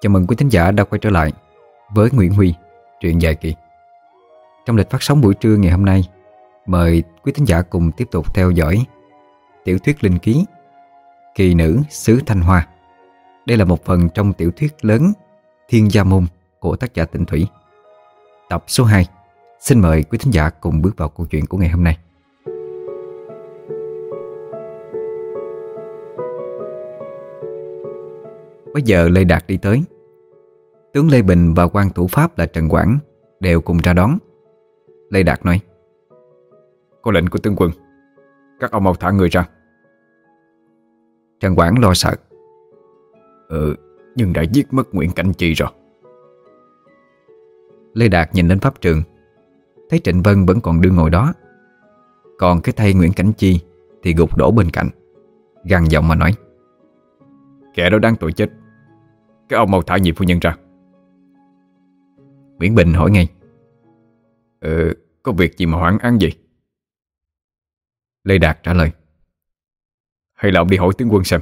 Chào mừng quý thính giả đã quay trở lại với Nguyễn Huy, truyện dài kỳ. Trong lịch phát sóng buổi trưa ngày hôm nay, mời quý thính giả cùng tiếp tục theo dõi tiểu thuyết linh ký Kỳ nữ xứ Thanh Hoa. Đây là một phần trong tiểu thuyết lớn Thiên Gia Môn của tác giả Tịnh Thủy. Tập số 2. Xin mời quý thính giả cùng bước vào câu chuyện của ngày hôm nay. Bây giờ Lê Đạt đi tới. Tướng Lê Bình và quan thủ pháp là Trần Quảng Đều cùng ra đón. Lê Đạt nói Có lệnh của tướng quân Các ông mau thả người ra. Trần Quảng lo sợ. Ừ Nhưng đã giết mất Nguyễn Cảnh Chi rồi. Lê Đạt nhìn lên pháp trường Thấy Trịnh Vân vẫn còn đương ngồi đó. Còn cái thay Nguyễn Cảnh Chi Thì gục đổ bên cạnh Găng giọng mà nói Kẻ đó đang tội chết các ông mau thả nhị phu nhân ra. Nguyễn Bình hỏi ngay. Ừ Có việc gì mà hoãn ăn gì Lê Đạt trả lời. Hay là ông đi hỏi tướng quân xem.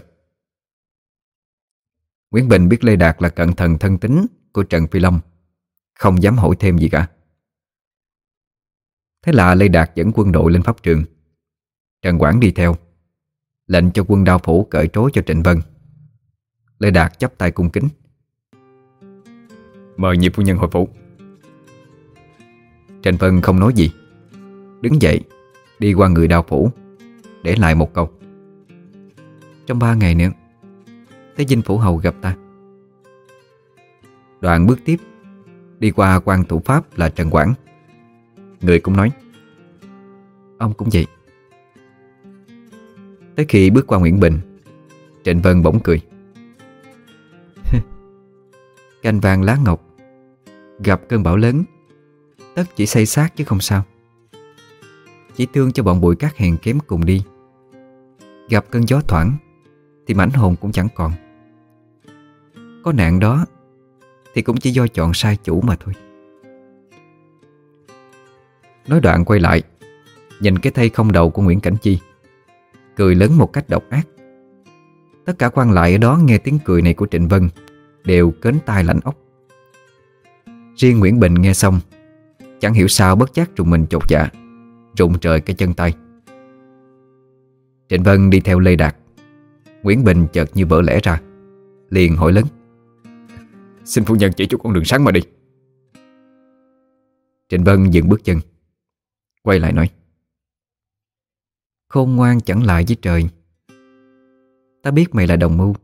Nguyễn Bình biết Lê Đạt là cận thần thân tín Của Trần Phi Long. Không dám hỏi thêm gì cả. Thế là Lê Đạt dẫn quân đội lên pháp trường. Trần Quảng đi theo. Lệnh cho quân đao phủ cởi trối cho Trịnh Vân. Lê Đạt chấp tay cung kính. Mời nhị phu nhân hồi phủ. Trần Vân không nói gì, Đứng dậy, Đi qua người đào phủ, Để lại một câu. Trong ba ngày nữa Tới dinh phủ hầu gặp ta. Đoạn bước tiếp, Đi qua quan thủ pháp là Trần Quảng. Người cũng nói, Ông cũng vậy. Tới khi bước qua Nguyễn Bình, Trịnh Vân bỗng cười. Canh vàng lá ngọc. Gặp cơn bão lớn, Tất chỉ xây xác chứ không sao. Chỉ thương cho bọn bụi cát hèn kém cùng đi. Gặp cơn gió thoảng, Thì mảnh hồn cũng chẳng còn. Có nạn đó, Thì cũng chỉ do chọn sai chủ mà thôi. Nói đoạn quay lại, Nhìn cái thây không đầu của Nguyễn Cảnh Chi. Cười lớn một cách độc ác. Tất cả quan lại ở đó nghe tiếng cười này của Trịnh Vân. Đều kến tai lạnh ốc. Riêng Nguyễn Bình nghe xong, Chẳng hiểu sao bất giác trùng mình chột dạ Rụng trời cái chân tay. Trịnh Vân đi theo Lê Đạt. Nguyễn Bình chợt như vỡ lẽ ra, Liền hỏi lớn. Xin phu nhân chỉ chút con đường sáng mà đi. Trịnh Vân dừng bước chân, Quay lại nói. Khôn ngoan chẳng lại với trời. Ta biết mày là đồng mưu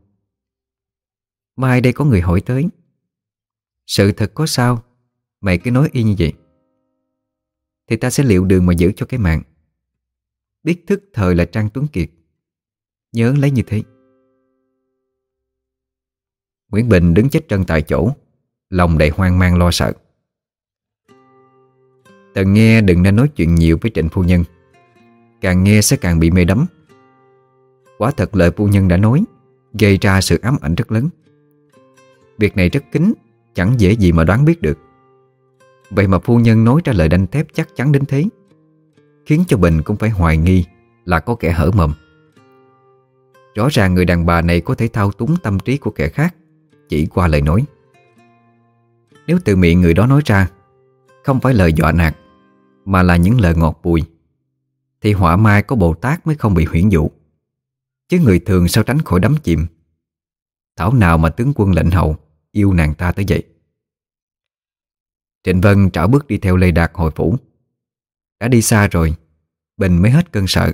Mai đây có người hỏi tới. Sự thật có sao? Mày cứ nói y như vậy. Thì ta sẽ liệu đường mà giữ cho cái mạng. Biết thức thời là Trang Tuấn Kiệt. Nhớ lấy như thế. Nguyễn Bình đứng chết chân tại chỗ, Lòng đầy hoang mang lo sợ. Tần nghe đừng nên nói chuyện nhiều với trịnh phu nhân. Càng nghe sẽ càng bị mê đắm. Quả thật lời phu nhân đã nói, Gây ra sự ám ảnh rất lớn. Việc này rất kín, Chẳng dễ gì mà đoán biết được. Vậy mà phu nhân nói ra lời đanh thép chắc chắn đến thế, Khiến cho Bình cũng phải hoài nghi Là có kẻ hở mầm Rõ ràng người đàn bà này có thể thao túng tâm trí của kẻ khác, Chỉ qua lời nói. Nếu từ miệng người đó nói ra, Không phải lời dọa nạt, Mà là những lời ngọt bùi, Thì họa mai có Bồ Tát mới không bị huyễn dụ. Chứ người thường sao tránh khỏi đắm chìm? Thảo nào mà tướng quân lệnh hậu Yêu nàng ta tới vậy. Trịnh Vân trả bước đi theo Lê Đạt hồi phủ. Đã đi xa rồi, Bình mới hết cơn sợ.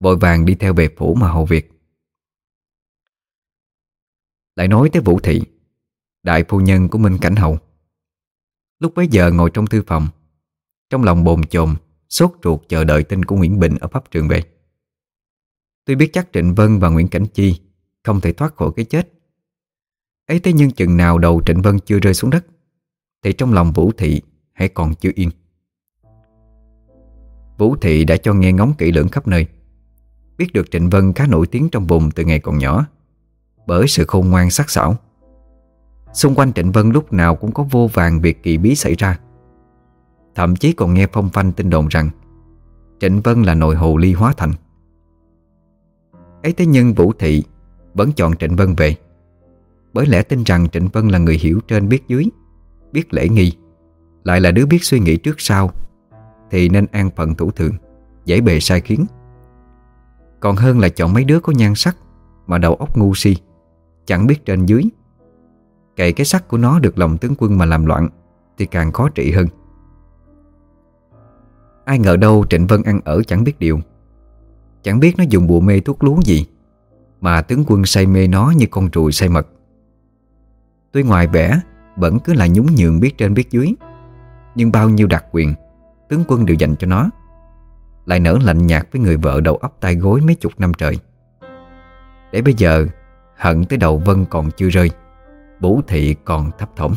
Vội vàng đi theo về phủ mà hầu việc. Lại nói tới Vũ Thị, Đại phu nhân của Minh Cảnh hậu. Lúc bấy giờ ngồi trong thư phòng, Trong lòng bồn chồn, Sốt ruột chờ đợi tin của Nguyễn Bình Ở pháp trường về. Tuy biết chắc Trịnh Vân và Nguyễn Cảnh Chi Không thể thoát khỏi cái chết ấy thế nhưng chừng nào đầu Trịnh Vân chưa rơi xuống đất, Thì trong lòng Vũ Thị Hãy còn chưa yên. Vũ Thị đã cho nghe ngóng kỹ lưỡng khắp nơi, Biết được Trịnh Vân khá nổi tiếng trong vùng từ ngày còn nhỏ, Bởi sự khôn ngoan sắc sảo. Xung quanh Trịnh Vân lúc nào cũng có vô vàng việc kỳ bí xảy ra. Thậm chí còn nghe phong phanh tin đồn rằng Trịnh Vân là nội hồ ly hóa thành. Ấy thế nhưng Vũ Thị Vẫn chọn Trịnh Vân về. Bởi lẽ tin rằng Trịnh Vân là người hiểu trên biết dưới, Biết lễ nghi, Lại là đứa biết suy nghĩ trước sau, Thì nên an phận thủ thường Dễ bề sai khiến. Còn hơn là chọn mấy đứa có nhan sắc Mà đầu óc ngu si, Chẳng biết trên dưới. Cậy cái sắc của nó được lòng tướng quân mà làm loạn, Thì càng khó trị hơn. Ai ngờ đâu Trịnh Vân ăn ở chẳng biết điều. Chẳng biết nó dùng bùa mê thuốc lú gì, Mà tướng quân say mê nó như con trùi say mật. Tuy ngoài vẻ Vẫn cứ là nhún nhường biết trên biết dưới. Nhưng bao nhiêu đặc quyền, Tướng quân đều dành cho nó. Lại nở lạnh nhạt với người vợ đầu óc tay gối mấy chục năm trời. Để bây giờ, Hận tới đầu Vân còn chưa rơi Bố thị còn thấp thỏm.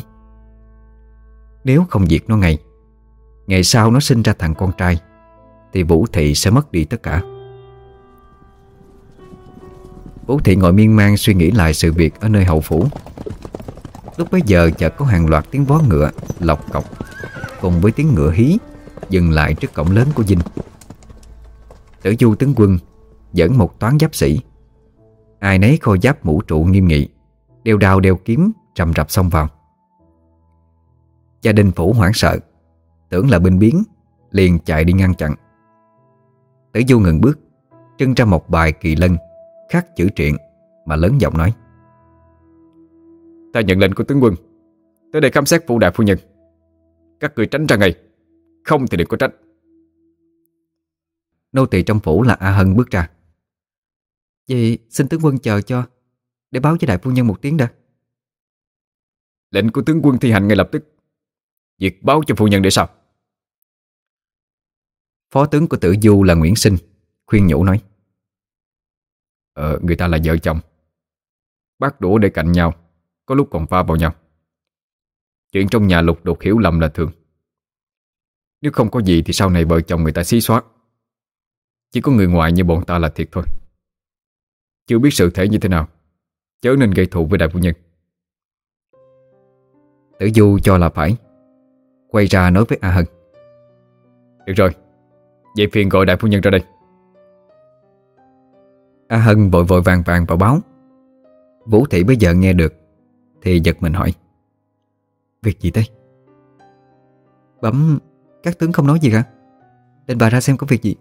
Nếu không diệt nó ngay, Ngày sau nó sinh ra thằng con trai, Thì Vũ Thị sẽ mất đi tất cả. Vũ Thị ngồi miên man suy nghĩ lại sự việc ở nơi hậu phủ. Lúc bấy giờ chợt có hàng loạt tiếng vó ngựa, Lọc cọc, Cùng với tiếng ngựa hí, Dừng lại trước cổng lớn của dinh Tử du tướng quân Dẫn một toán giáp sĩ. Ai nấy khôi giáp mũ trụ nghiêm nghị Đeo đao đeo kiếm, Rầm rập xông vào. Gia đình phủ hoảng sợ, Tưởng là binh biến, Liền chạy đi ngăn chặn. Tử du ngừng bước, Trưng ra một bài kỳ lân, Khắc chữ truyện Mà lớn giọng nói. Ta nhận lệnh của tướng quân. Tới đây khám xét phủ đại phu nhân. Các người tránh ra ngay. Không thì đừng có tránh Nô tỳ trong phủ là A Hân bước ra. Vậy xin tướng quân chờ cho Để báo cho đại phu nhân một tiếng đã. Lệnh của tướng quân thi hành ngay lập tức. Việc báo cho phu nhân để sao? Phó tướng của tử du là Nguyễn Sinh Khuyên nhủ nói. Ờ, người ta là vợ chồng. Bác đũa để cạnh nhau có lúc còn va vào nhau. Chuyện trong nhà lục đột hiểu lầm là thường. Nếu không có gì thì sau này vợ chồng người ta xí xóa. Chỉ có người ngoài như bọn ta là thiệt thôi. Chưa biết sự thể như thế nào. Chớ nên gây thù với đại phu nhân. Tử Du cho là phải. Quay ra nói với A Hân. Được rồi. Vậy phiền gọi đại phu nhân ra đây. A Hân vội vội vàng vàng vào báo. Vũ Thị bây giờ nghe được. Thì giật mình hỏi, Việc gì đây Bấm Các tướng không nói gì cả. Lên bà ra xem có việc gì.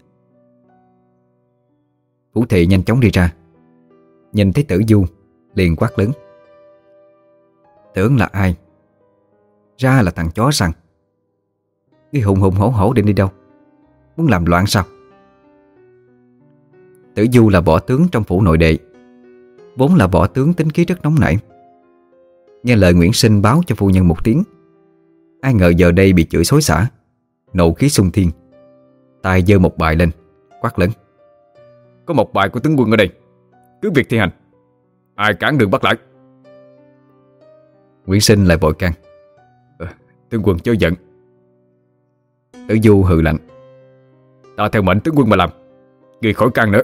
Vũ Thị nhanh chóng đi ra, Nhìn thấy tử du, Liền quát lớn, Tưởng là ai? Ra là thằng chó săn. Cái hùng hùng hổ hổ định đi đâu? Muốn làm loạn sao? Tử Du là võ tướng trong phủ nội đệ, Vốn là võ tướng tính khí rất nóng nảy. Nghe lời Nguyễn Sinh báo cho phu nhân một tiếng. Ai ngờ giờ đây bị chửi xối xả, Nộ khí sung thiên. Tay giơ một bài lên, Quát lớn. Có một bài của tướng quân ở đây, Cứ việc thi hành, Ai cản đường bắt lại. Nguyễn Sinh lại vội can. Ờ, tướng quân chớ giận. Tử Du hừ lạnh. Ta theo mệnh tướng quân mà làm Người khỏi can nữa.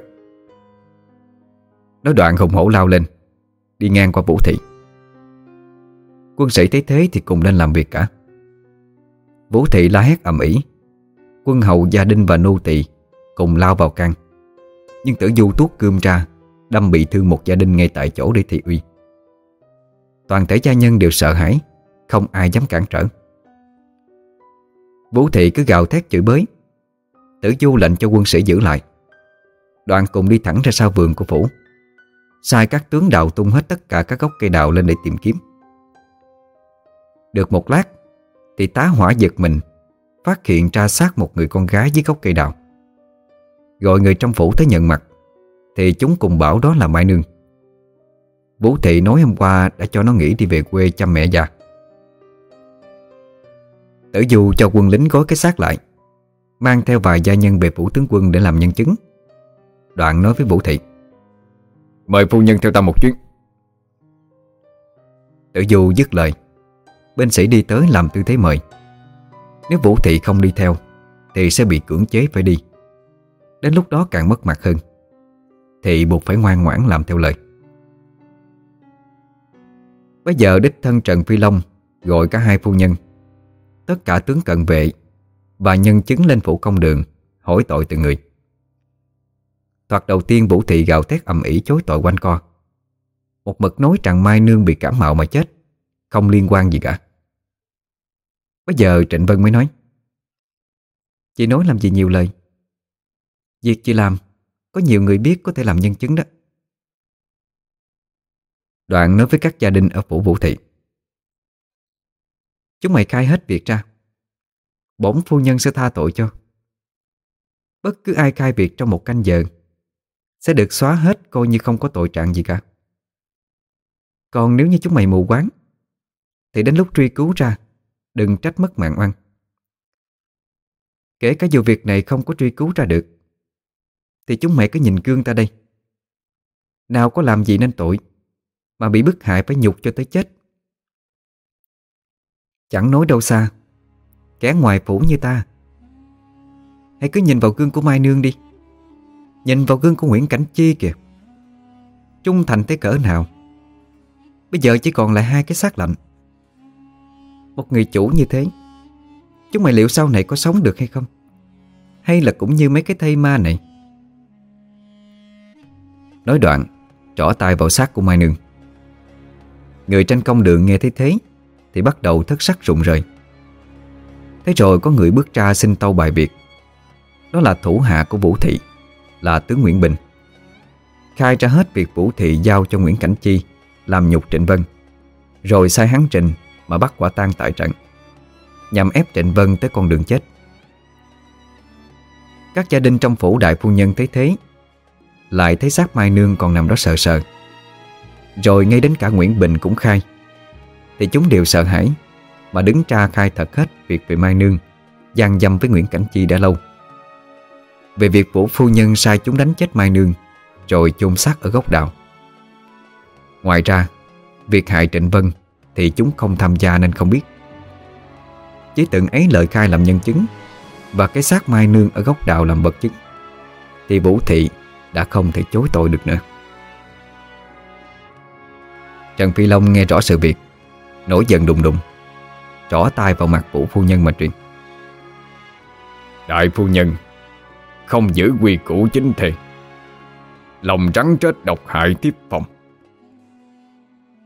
Nói đoạn hùng hổ lao lên, Đi ngang qua vũ thị. Quân sĩ thấy thế thì cùng lên làm việc cả. Vũ thị la hét ầm ĩ. Quân hầu gia đình và nô tỳ Cùng lao vào căn. Nhưng tử du tuốt cơm ra, Đâm bị thương một gia đình ngay tại chỗ để thị uy. Toàn thể gia nhân đều sợ hãi, Không ai dám cản trở. Vũ thị cứ gào thét chửi bới. Tử du lệnh cho quân sĩ giữ lại. Đoàn cùng đi thẳng ra sau vườn của phủ. Sai các tướng đào tung hết tất cả các gốc cây đào lên để tìm kiếm. Được một lát Thì tá hỏa giật mình Phát hiện ra xác một người con gái dưới gốc cây đào. Gọi người trong phủ tới nhận mặt Thì chúng cùng bảo đó là Mai Nương. Vũ Thị nói hôm qua đã cho nó nghỉ đi về quê chăm mẹ già. Tử Du cho quân lính gói cái xác lại Mang theo vài gia nhân về phủ tướng quân để làm nhân chứng. Đoạn nói với Vũ Thị. Mời phu nhân theo ta một chuyến. Tử Du dứt lời Bên sĩ đi tới làm tư thế mời. Nếu Vũ Thị không đi theo, Thì sẽ bị cưỡng chế phải đi. Đến lúc đó càng mất mặt hơn. Thị buộc phải ngoan ngoãn làm theo lời. Bây giờ đích thân Trần Phi Long Gọi cả hai phu nhân. Tất cả tướng cận vệ Và nhân chứng lên phủ công đường Hỏi tội từng người. Thoạt đầu tiên Vũ Thị gào thét ầm ĩ chối tội quanh co. Một mực nói rằng Mai Nương bị cảm mạo mà chết, Không liên quan gì cả. Bây giờ Trịnh Vân mới nói. Chị nói làm gì nhiều lời? Việc chị làm, Có nhiều người biết có thể làm nhân chứng đó. Đoạn nói với các gia đình ở phủ Vũ Thị. Chúng mày khai hết việc ra. Bổn phu nhân sẽ tha tội cho. Bất cứ ai khai việc trong một canh giờ, Sẽ được xóa hết coi như không có tội trạng gì cả. Còn nếu như chúng mày mù quáng, Thì đến lúc truy cứu ra Đừng trách mất mạng oan. Kể cả dù việc này không có truy cứu ra được, Thì chúng mày cứ nhìn gương ta đây. Nào có làm gì nên tội, Mà bị bức hại phải nhục cho tới chết. Chẳng nói đâu xa, Kẻ ngoài phủ như ta. Hãy cứ nhìn vào gương của Mai Nương đi. Nhìn vào gương của Nguyễn Cảnh Chi kìa. Trung thành tới cỡ nào. Bây giờ chỉ còn lại hai cái xác lạnh. Một người chủ như thế? Chúng mày liệu sau này có sống được hay không? Hay là cũng như mấy cái thây ma này? Nói đoạn, Trỏ tay vào xác của Mai Nương. Người trên công đường nghe thấy thế, Thì bắt đầu thất sắc rụng rời. Thế rồi có người bước ra xin tâu bài việc. Đó là thủ hạ của Vũ Thị, Là tướng Nguyễn Bình. Khai ra hết việc Vũ Thị giao cho Nguyễn Cảnh Chi, Làm nhục Trịnh Vân. Rồi sai hắn Trịnh mà bắt quả tang tại trận. Nhằm ép Trịnh Vân tới con đường chết. Các gia đình trong phủ đại phu nhân thấy thế, Lại thấy xác Mai Nương còn nằm đó sợ sợ. Rồi ngay đến cả Nguyễn Bình cũng khai. Thì chúng đều sợ hãi, mà đứng ra khai thật hết việc về Mai Nương, gian dâm với Nguyễn Cảnh Chi đã lâu. Về việc vũ phu nhân sai chúng đánh chết Mai Nương, Rồi chôn xác ở gốc đào. Ngoài ra, Việc hại Trịnh Vân thì chúng không tham gia nên không biết. Chỉ từng ấy lời khai làm nhân chứng Và cái xác Mai Nương ở gốc đào làm vật chứng, Thì Vũ Thị đã không thể chối tội được nữa. Trần Phi Long nghe rõ sự việc, Nổi giận đùng đùng Trỏ tay vào mặt vũ phu nhân mà truyền. Đại phu nhân, Không giữ quy củ chính thề, Lòng rắn chết độc hại tiếp phòng.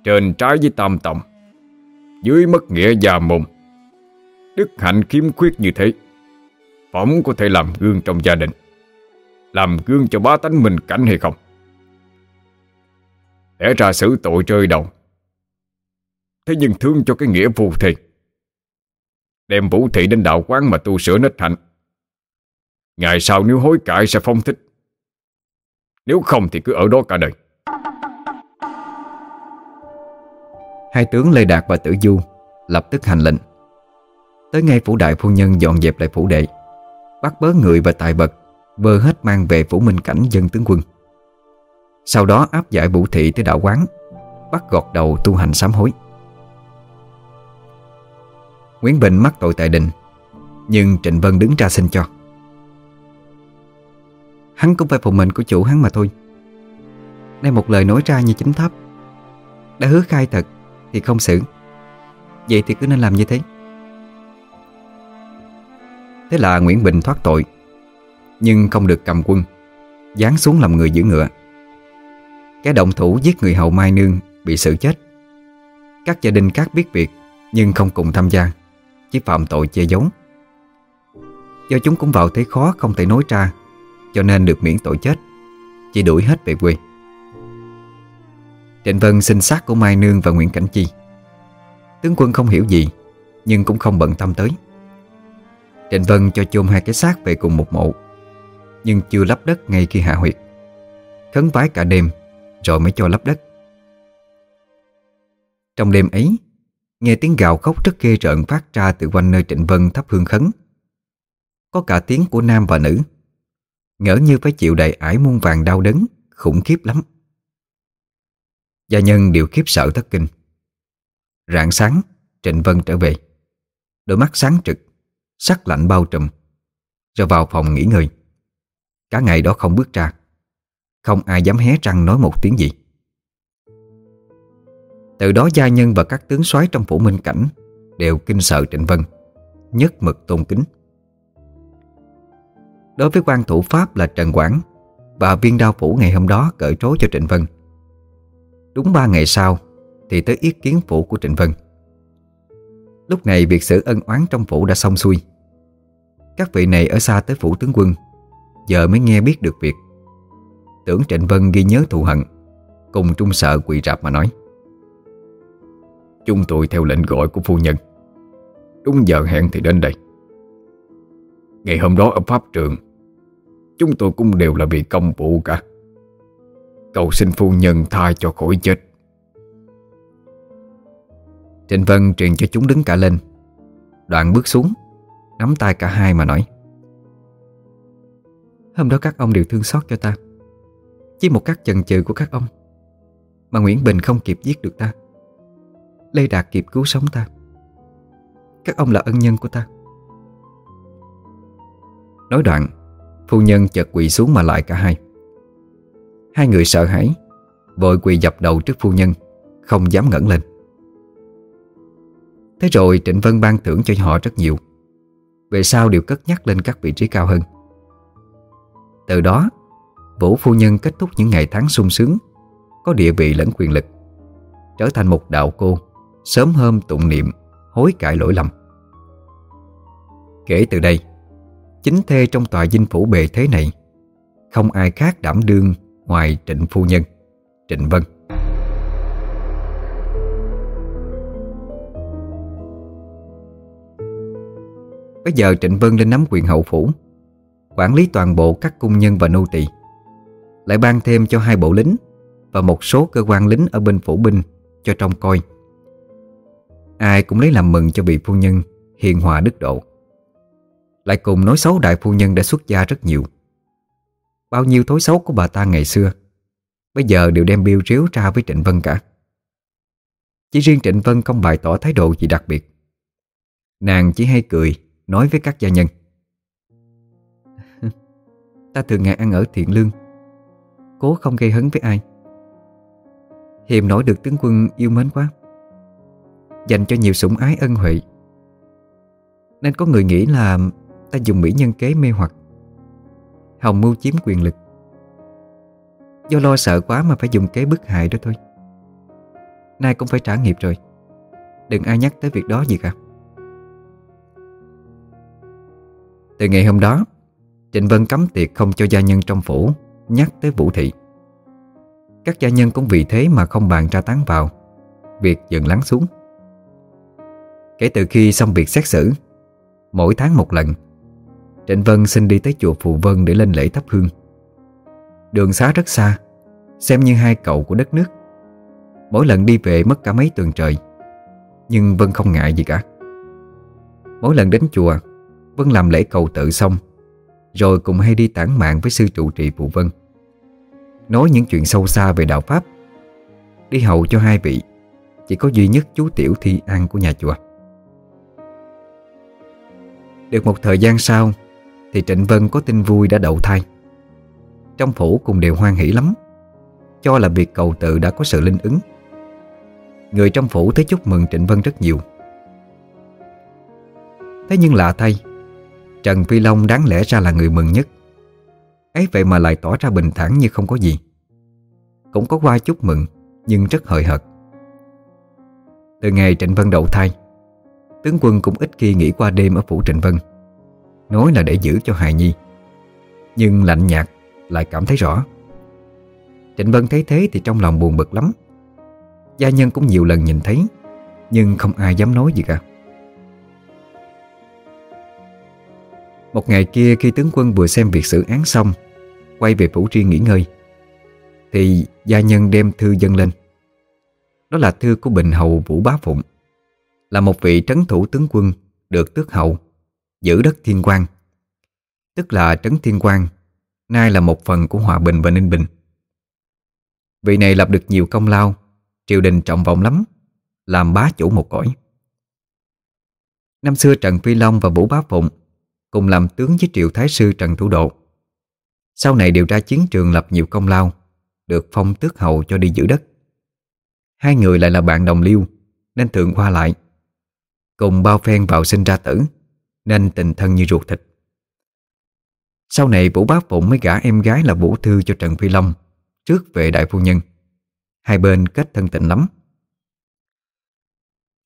Trên trái với tam tòng dưới mất nghĩa già mồm Đức hạnh khiếm khuyết như thế Phỏng có thể làm gương trong gia đình, Làm gương cho bá tánh mình cảnh hay không? Để ra xử tội rơi đầu. Thế nhưng thương cho cái nghĩa phù thì Đem vũ thị đến đạo quán mà tu sửa nết hạnh. Ngày sau nếu hối cải sẽ phong thích, Nếu không thì cứ ở đó cả đời. Hai tướng Lê Đạt và Tử Du Lập tức hành lệnh. Tới ngay phủ đại phu nhân dọn dẹp lại phủ đệ, Bắt bớ người và tài vật, Vơ hết mang về phủ minh cảnh dân tướng quân. Sau đó áp giải vũ thị tới đạo quán, Bắt gọt đầu tu hành sám hối. Nguyễn Bình mắc tội tại đình, Nhưng Trịnh Vân đứng ra xin cho. Hắn cũng phải phụ mệnh của chủ hắn mà thôi. Đây một lời nói ra như chính thấp Đã hứa khai thật thì không xử. Vậy thì cứ nên làm như thế. Thế là Nguyễn Bình thoát tội, Nhưng không được cầm quân Dán xuống làm người giữ ngựa. Cái động thủ giết người hậu Mai Nương Bị xử chết. Các gia đình khác biết việc, Nhưng không cùng tham gia, chỉ phạm tội che giấu. Do chúng cũng vào thế khó không thể nói ra, Cho nên được miễn tội chết, Chỉ đuổi hết về quê. Trịnh Vân xin xác của Mai Nương và Nguyễn Cảnh Chi. Tướng quân không hiểu gì, Nhưng cũng không bận tâm tới. Trịnh Vân cho chôn hai cái xác về cùng một mộ, Nhưng chưa lấp đất ngay khi hạ huyệt. Khấn vái cả đêm, Rồi mới cho lấp đất. Trong đêm ấy, Nghe tiếng gào khóc rất ghê rợn phát ra từ quanh nơi Trịnh Vân thắp hương khấn. Có cả tiếng của nam và nữ, Ngỡ như phải chịu đầy ải muôn vàng đau đớn, Khủng khiếp lắm. Gia nhân đều khiếp sợ thất kinh. Rạng sáng, Trịnh Vân trở về. Đôi mắt sáng trực, Sắc lạnh bao trùm, Rồi vào phòng nghỉ ngơi. Cả ngày đó không bước ra. Không ai dám hé răng nói một tiếng gì. Từ đó gia nhân và các tướng soái trong phủ minh cảnh Đều kinh sợ Trịnh Vân, Nhất mực tôn kính. Đối với quan thủ Pháp là Trần Quảng Và viên đao phủ ngày hôm đó cởi trối cho Trịnh Vân Đúng ba ngày sau Thì tới yết kiến phủ của Trịnh Vân. Lúc này việc xử ân oán trong phủ đã xong xuôi. Các vị này ở xa tới phủ tướng quân, Giờ mới nghe biết được việc. Tưởng Trịnh Vân ghi nhớ thù hận, Cùng trung sợ quỳ rạp mà nói. Chúng tôi theo lệnh gọi của phu nhân. Đúng giờ hẹn thì đến đây. Ngày hôm đó ở Pháp trường, Chúng tôi cũng đều là vì công vụ cả. Cầu xin phu nhân tha cho khỏi chết. Trịnh Vân truyền cho chúng đứng cả lên. Đoạn bước xuống, Nắm tay cả hai mà nói, Hôm đó các ông đều thương xót cho ta. Chỉ một cách chần chừ của các ông Mà Nguyễn Bình không kịp giết được ta. Lê Đạt kịp cứu sống ta. Các ông là ân nhân của ta. Nói đoạn, Phu nhân chợt quỳ xuống mà lại cả hai. Hai người sợ hãi, Vội quỳ dập đầu trước phu nhân, Không dám ngẩng lên. Thế rồi Trịnh Vân ban thưởng cho họ rất nhiều. Về sau đều cất nhắc lên các vị trí cao hơn. Từ đó, Vũ phu nhân kết thúc những ngày tháng sung sướng, Có địa vị lẫn quyền lực, Trở thành một đạo cô, Sớm hôm tụng niệm, Hối cải lỗi lầm. Kể từ đây, Chính thê trong tòa dinh phủ bề thế này, Không ai khác đảm đương Ngoài trịnh phu nhân, Trịnh Vân. Bây giờ Trịnh Vân lên nắm quyền hậu phủ, Quản lý toàn bộ các cung nhân và nô tỳ, Lại ban thêm cho hai bộ lính Và một số cơ quan lính ở bên phủ binh Cho trông coi. Ai cũng lấy làm mừng cho vị phu nhân Hiền hòa đức độ. Lại cùng nói xấu đại phu nhân đã xuất gia rất nhiều. Bao nhiêu thối xấu của bà ta ngày xưa. Bây giờ đều đem biêu riếu ra với Trịnh Vân cả. Chỉ riêng Trịnh Vân không bày tỏ thái độ gì đặc biệt. Nàng chỉ hay cười, Nói với các gia nhân. Ta thường ngày ăn ở thiện lương. Cố không gây hấn với ai. Hiềm nổi được tướng quân yêu mến quá. Dành cho nhiều sủng ái ân huệ. Nên có người nghĩ là Ta dùng mỹ nhân kế mê hoặc. Hồng mưu chiếm quyền lực. Do lo sợ quá mà phải dùng kế bức hại đó thôi. Nay cũng phải trả nghiệp rồi. Đừng ai nhắc tới việc đó gì cả. Từ ngày hôm đó, Trịnh Vân cấm tiệc không cho gia nhân trong phủ, Nhắc tới Vũ Thị. Các gia nhân cũng vì thế mà không bàn ra tán vào. Việc dần lắng xuống. Kể từ khi xong việc xét xử, Mỗi tháng một lần Trịnh Vân xin đi tới chùa Phù Vân để lên lễ thắp hương. Đường xá rất xa, Xem như hai cậu của đất nước. Mỗi lần đi về mất cả mấy tuần trời, Nhưng Vân không ngại gì cả. Mỗi lần đến chùa, Vân làm lễ cầu tự xong, Rồi cùng hay đi tản mạng với sư trụ trì Phù Vân. Nói những chuyện sâu xa về đạo Pháp, Đi hậu cho hai vị, Chỉ có duy nhất chú Tiểu Thi An của nhà chùa. Được một thời gian sau thì Trịnh Vân có tin vui đã đậu thai. Trong phủ cùng đều hoan hỷ lắm, Cho là việc cầu tự đã có sự linh ứng. Người trong phủ tới chúc mừng Trịnh Vân rất nhiều. Thế nhưng lạ thay, Trần Phi Long đáng lẽ ra là người mừng nhất. Ấy vậy mà lại tỏ ra bình thản như không có gì. Cũng có qua chúc mừng, Nhưng rất hời hợt. Từ ngày Trịnh Vân đậu thai, Tướng quân cũng ít khi nghỉ qua đêm ở phủ Trịnh Vân. Nói là để giữ cho hài nhi. Nhưng lạnh nhạt lại cảm thấy rõ. Trịnh Vân thấy thế thì trong lòng buồn bực lắm. Gia nhân cũng nhiều lần nhìn thấy, Nhưng không ai dám nói gì cả. Một ngày kia khi tướng quân vừa xem việc xử án xong, Quay về phủ riêng nghỉ ngơi, Thì gia nhân đem thư dâng lên. Đó là thư của Bình Hầu Vũ Bá Phụng, Là một vị trấn thủ tướng quân Được tước hậu Giữ đất thiên quang. Tức là trấn thiên quang, Nay là một phần của Hòa Bình và Ninh Bình. Vị này lập được nhiều công lao, Triều đình trọng vọng lắm, Làm bá chủ một cõi. Năm xưa Trần Phi Long và Vũ Bá Phụng Cùng làm tướng với triệu thái sư Trần Thủ Độ. Sau này điều tra chiến trường lập nhiều công lao, Được phong tước hầu cho đi giữ đất. Hai người lại là bạn đồng liêu, Nên thường qua lại, Cùng bao phen vào sinh ra tử. Nên tình thân như ruột thịt. Sau này Vũ Bá Phụng mới gả em gái là Vũ Thư cho Trần Phi Long, Trước về đại phu nhân. Hai bên kết thân tình lắm.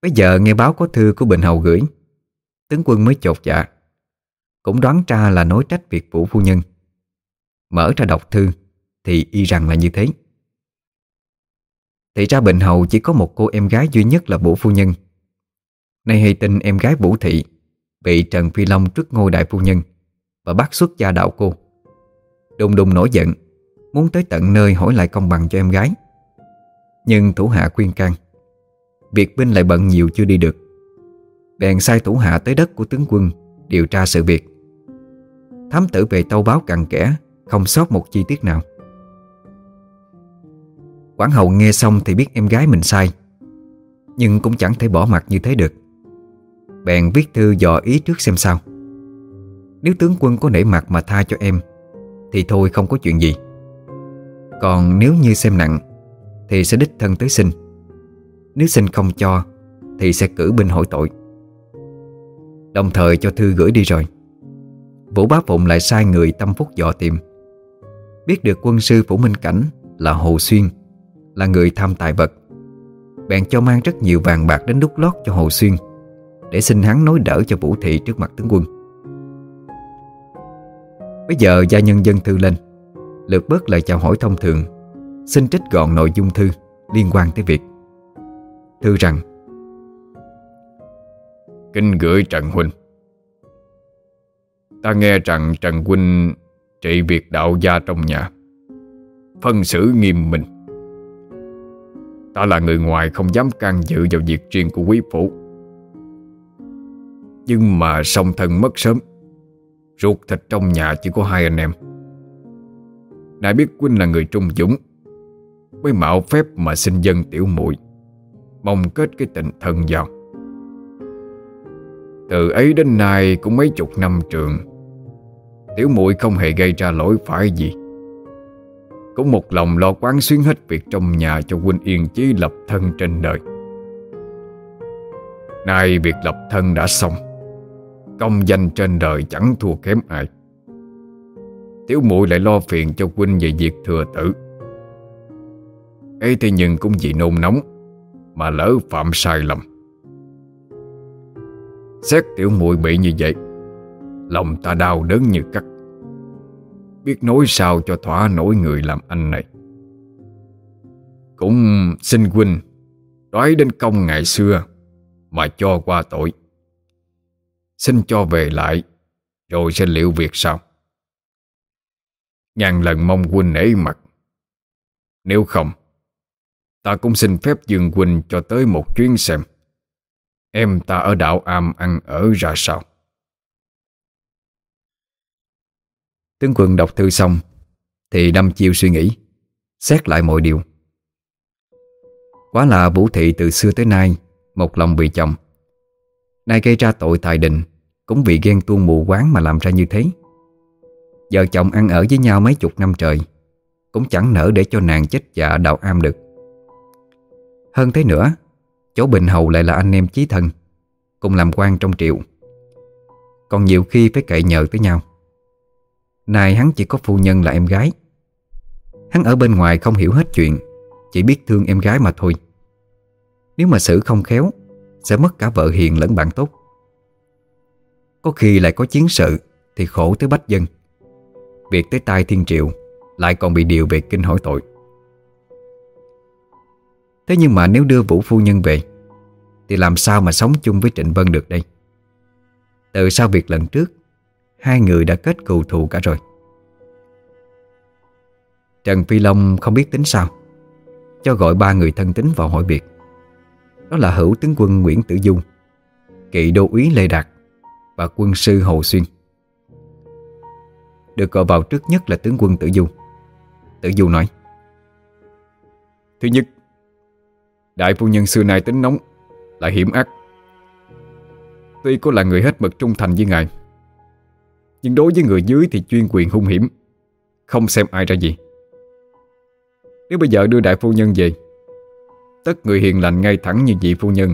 Bây giờ nghe báo có thư của Bình Hầu gửi, Tướng quân mới chột dạ Cũng đoán ra là nói trách việc Vũ Phu Nhân. Mở ra đọc thư, Thì y rằng là như thế. Thì ra Bình Hầu chỉ có một cô em gái duy nhất là Vũ Phu Nhân. Nay hay tin em gái Vũ Thị Bị Trần Phi Long trước ngôi đại phu nhân Và bắt xuất gia đạo cô. Đùng đùng nổi giận, Muốn tới tận nơi hỏi lại công bằng cho em gái. Nhưng thủ hạ khuyên can, Việc binh lại bận nhiều chưa đi được. Bèn sai thủ hạ tới đất của tướng quân Điều tra sự việc. Thám tử về tâu báo cặn kẽ, Không sót một chi tiết nào. Quảng hậu nghe xong thì biết em gái mình sai, Nhưng cũng chẳng thể bỏ mặt như thế được. Bèn viết thư dò ý trước xem sao. Nếu tướng quân có nể mặt mà tha cho em, Thì thôi không có chuyện gì. Còn nếu như xem nặng, Thì sẽ đích thân tới xin. Nếu xin không cho, Thì sẽ cử binh hội tội. Đồng thời cho thư gửi đi rồi. Vũ Bá Phụng lại sai người tâm phúc dò tìm. Biết được quân sư Phủ Minh Cảnh Là Hồ Xuyên, Là người tham tài vật. Bèn cho mang rất nhiều vàng bạc đến đúc lót cho Hồ Xuyên. Để xin hắn nói đỡ cho Vũ Thị trước mặt tướng quân. Bây giờ gia nhân dân thư lên Lượt bớt lời chào hỏi thông thường, Xin trích gọn nội dung thư Liên quan tới việc. Thư rằng Kinh gửi Trần Huynh. Ta nghe rằng Trần Huynh trị việc đạo gia trong nhà, Phân xử nghiêm minh. Ta là người ngoài không dám can dự vào việc riêng của quý phủ. Nhưng mà song thân mất sớm. Ruột thịt trong nhà chỉ có hai anh em. Nãy biết quynh là người trung dũng, Mới mạo phép mà xin dân tiểu muội, Mong kết cái tình thân vào Từ ấy đến nay cũng mấy chục năm trường, Tiểu muội không hề gây ra lỗi phải gì. Cũng một lòng lo quán xuyến hết việc trong nhà cho huynh yên chí lập thân trên đời. Nay việc lập thân đã xong. Công danh trên đời chẳng thua kém ai. Tiểu muội lại lo phiền cho huynh về việc thừa tử. Ấy thế nhưng cũng vì nôn nóng Mà lỡ phạm sai lầm. Xét tiểu muội bị như vậy, Lòng ta đau đớn như cắt. Biết nói sao cho thỏa nổi người làm anh này. Cũng xin huynh Đoái đến công ngày xưa Mà cho qua tội. Xin cho về lại, Rồi sẽ liệu việc sau. Ngàn lần mong huynh nể mặt. Nếu không, Ta cũng xin phép Dương huynh cho tới một chuyến xem. Em ta ở đảo Am ăn ở ra sao? Tướng quân đọc thư xong, Thì đâm chiêu suy nghĩ, Xét lại mọi điều. Quá là Vũ Thị từ xưa tới nay, Một lòng bị chồng Nay gây ra tội tài đình Cũng vì ghen tuông mù quáng mà làm ra như thế. Vợ chồng ăn ở với nhau mấy chục năm trời, Cũng chẳng nỡ để cho nàng chết dạ đào am được. Hơn thế nữa, Chỗ Bình Hầu lại là anh em chí thân, Cùng làm quan trong triệu Còn nhiều khi phải cậy nhờ tới nhau. Nay hắn chỉ có phu nhân là em gái. Hắn ở bên ngoài không hiểu hết chuyện, Chỉ biết thương em gái mà thôi. Nếu mà xử không khéo sẽ mất cả vợ hiền lẫn bạn tốt. Có khi lại có chiến sự Thì khổ tới bách dân. Việc tới tai thiên triệu Lại còn bị điều về kinh hỏi tội. Thế nhưng mà nếu đưa Vũ Phu Nhân về, Thì làm sao mà sống chung với Trịnh Vân được đây? Từ sau việc lần trước, Hai người đã kết cừu thù cả rồi. Trần Phi Long không biết tính sao, Cho gọi ba người thân tín vào hỏi việc. Đó là hữu tướng quân Nguyễn Tử Dung Kỵ đô úy Lê Đạt Và quân sư Hồ Xuyên. Được gọi vào trước nhất là tướng quân Tử dung. Tử dung nói, Thứ nhất, Đại phu nhân xưa nay tính nóng Lại hiểm ác. Tuy có là người hết mực trung thành với ngài, Nhưng đối với người dưới thì chuyên quyền hung hiểm, Không xem ai ra gì. Nếu bây giờ đưa đại phu nhân về Tất người hiền lành ngay thẳng như vị phu nhân,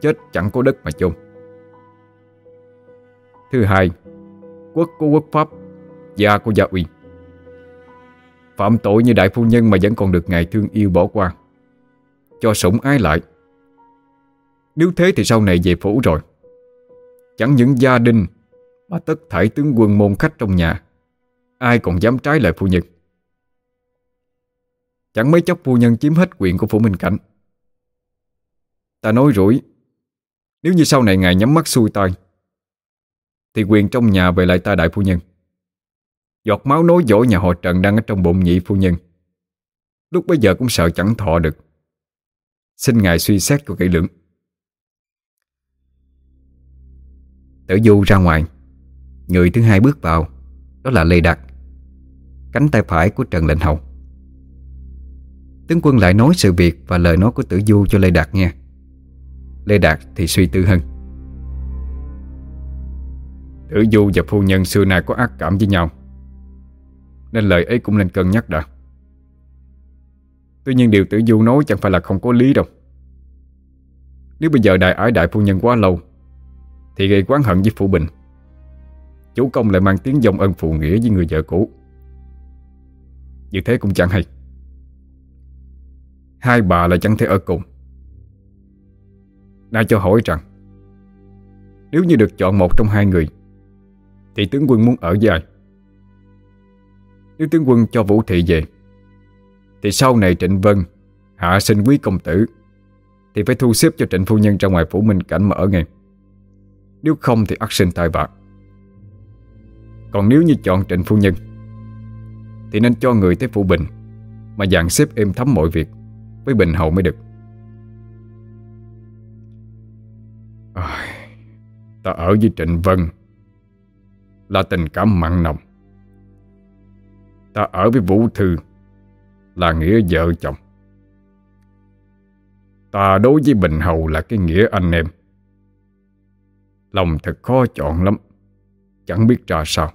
Chết chẳng có đất mà chôn. Thứ hai, Quốc của quốc pháp, Gia của gia uy. Phạm tội như đại phu nhân mà vẫn còn được ngài thương yêu bỏ qua, cho sủng ái lại. Nếu thế thì sau này về phủ rồi. Chẳng những gia đình Mà tất thảy tướng quân môn khách trong nhà, Ai còn dám trái lại phu nhân. Chẳng mấy chốc phu nhân chiếm hết quyền của phủ Minh Cảnh. Ta nói rủi Nếu như sau này ngài nhắm mắt xuôi tay, Thì quyền trong nhà về lại ta đại phu nhân. Giọt máu nối dỗ nhà họ Trần đang ở trong bụng nhị phu nhân. Lúc bây giờ cũng sợ chẳng thọ được. Xin ngài suy xét cho kỹ lưỡng. Tử Du ra ngoài. Người thứ hai bước vào, Đó là Lê Đạt. Cánh tay phải của Trần Lệnh Hậu Tướng quân lại nói sự việc Và lời nói của Tử Du cho Lê Đạt nghe. Lê Đạt thì suy tư hơn. Tử Du và phu nhân xưa nay có ác cảm với nhau, Nên lời ấy cũng nên cân nhắc đã. Tuy nhiên điều Tử Du nói chẳng phải là không có lý đâu. Nếu bây giờ đại ái đại phu nhân quá lâu, Thì gây quán hận với Phụ Bình. Chủ công lại mang tiếng dòng ân phụ nghĩa với người vợ cũ. Như thế cũng chẳng hay. Hai bà là chẳng thể ở cùng. Đã cho hỏi rằng, Nếu như được chọn một trong hai người, Thì tướng quân muốn ở với ai? Nếu tướng quân cho Vũ Thị về, Thì sau này Trịnh Vân, Hạ sinh quý công tử, Thì phải thu xếp cho Trịnh Phu Nhân ra ngoài phủ Minh Cảnh mà ở ngay. Nếu không thì ắt sinh tai vạ. Còn nếu như chọn Trịnh Phu Nhân, Thì nên cho người tới phủ Bình Mà dàn xếp êm thấm mọi việc Với Bình Hậu mới được. À, Ta ở với Trịnh Vân. Là tình cảm mặn nồng. Ta ở với Vũ Thư Là nghĩa vợ chồng. Ta đối với Bình Hầu là cái nghĩa anh em. Lòng thật khó chọn lắm Chẳng biết ra sao.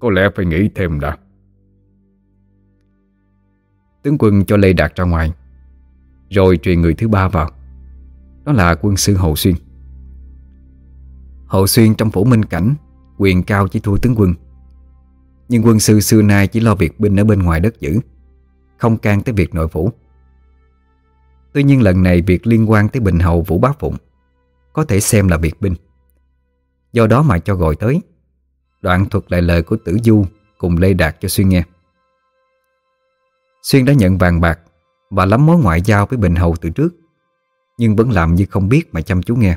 Có lẽ phải nghĩ thêm đã. Tướng quân cho Lê Đạt ra ngoài Rồi truyền người thứ ba vào. Đó là quân sư Hậu Xuyên. Hậu Xuyên trong phủ Minh Cảnh, Quyền cao chỉ thua tướng quân. Nhưng quân sư xưa nay chỉ lo việc binh ở bên ngoài đất giữ, Không can tới việc nội phủ Tuy nhiên lần này việc liên quan tới Bình Hầu Vũ Bá Phụng Có thể xem là việc binh. Do đó mà cho gọi tới, Đoạn thuật lại lời của Tử Du Cùng Lê Đạt cho Xuyên nghe. Xuyên đã nhận vàng bạc Và lắm mối ngoại giao với Bình Hầu từ trước. Nhưng vẫn làm như không biết mà chăm chú nghe.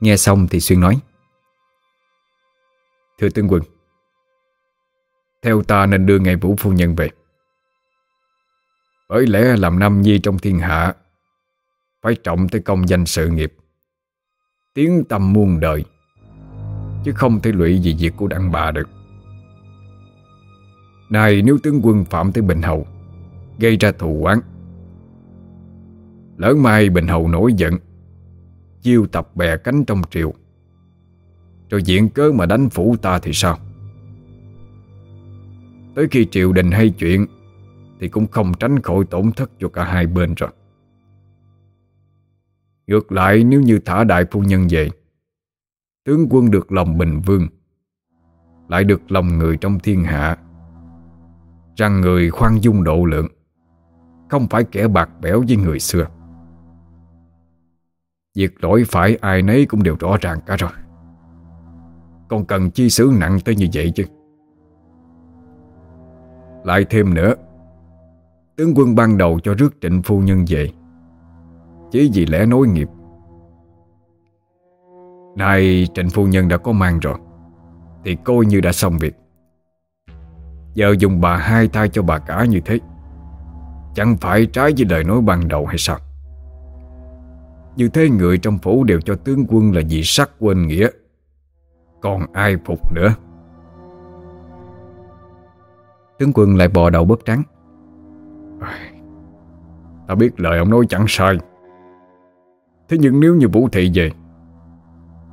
Nghe xong thì Xuyên nói Thưa tướng quân Theo ta nên đưa ngài Vũ Phu Nhân về. Bởi lẽ làm nam nhi trong thiên hạ Phải trọng tới công danh sự nghiệp Tiếng tâm muôn đời Chứ không thể lụy gì việc của đàn bà được. Này nếu tướng quân phạm tới Bình hậu, Gây ra thù oán Lỡ mai Bình Hầu nổi giận, Chiêu tập bè cánh trong triều. Rồi diện cớ mà đánh phủ ta thì sao? Tới khi triều đình hay chuyện, Thì cũng không tránh khỏi tổn thất cho cả hai bên rồi. Ngược lại, nếu như thả đại phu nhân về, Tướng quân được lòng bình vương, Lại được lòng người trong thiên hạ. Rằng người khoan dung độ lượng, Không phải kẻ bạc bẽo với người xưa. Việc lỗi phải ai nấy cũng đều rõ ràng cả rồi. Còn cần chi xứ nặng tới như vậy chứ? Lại thêm nữa, Tướng quân ban đầu cho rước trịnh phu nhân về. Chỉ vì lẽ nối nghiệp. Nay trịnh phu nhân đã có mang rồi, Thì coi như đã xong việc. Giờ dùng bà hai tay cho bà cả như thế, Chẳng phải trái với lời nói ban đầu hay sao? Như thế người trong phủ đều cho tướng quân là dị sắc quên nghĩa. Còn ai phục nữa? Tướng quân lại bò đầu bớt trắng. Ta biết lời ông nói chẳng sai. Thế nhưng nếu như Vũ Thị về,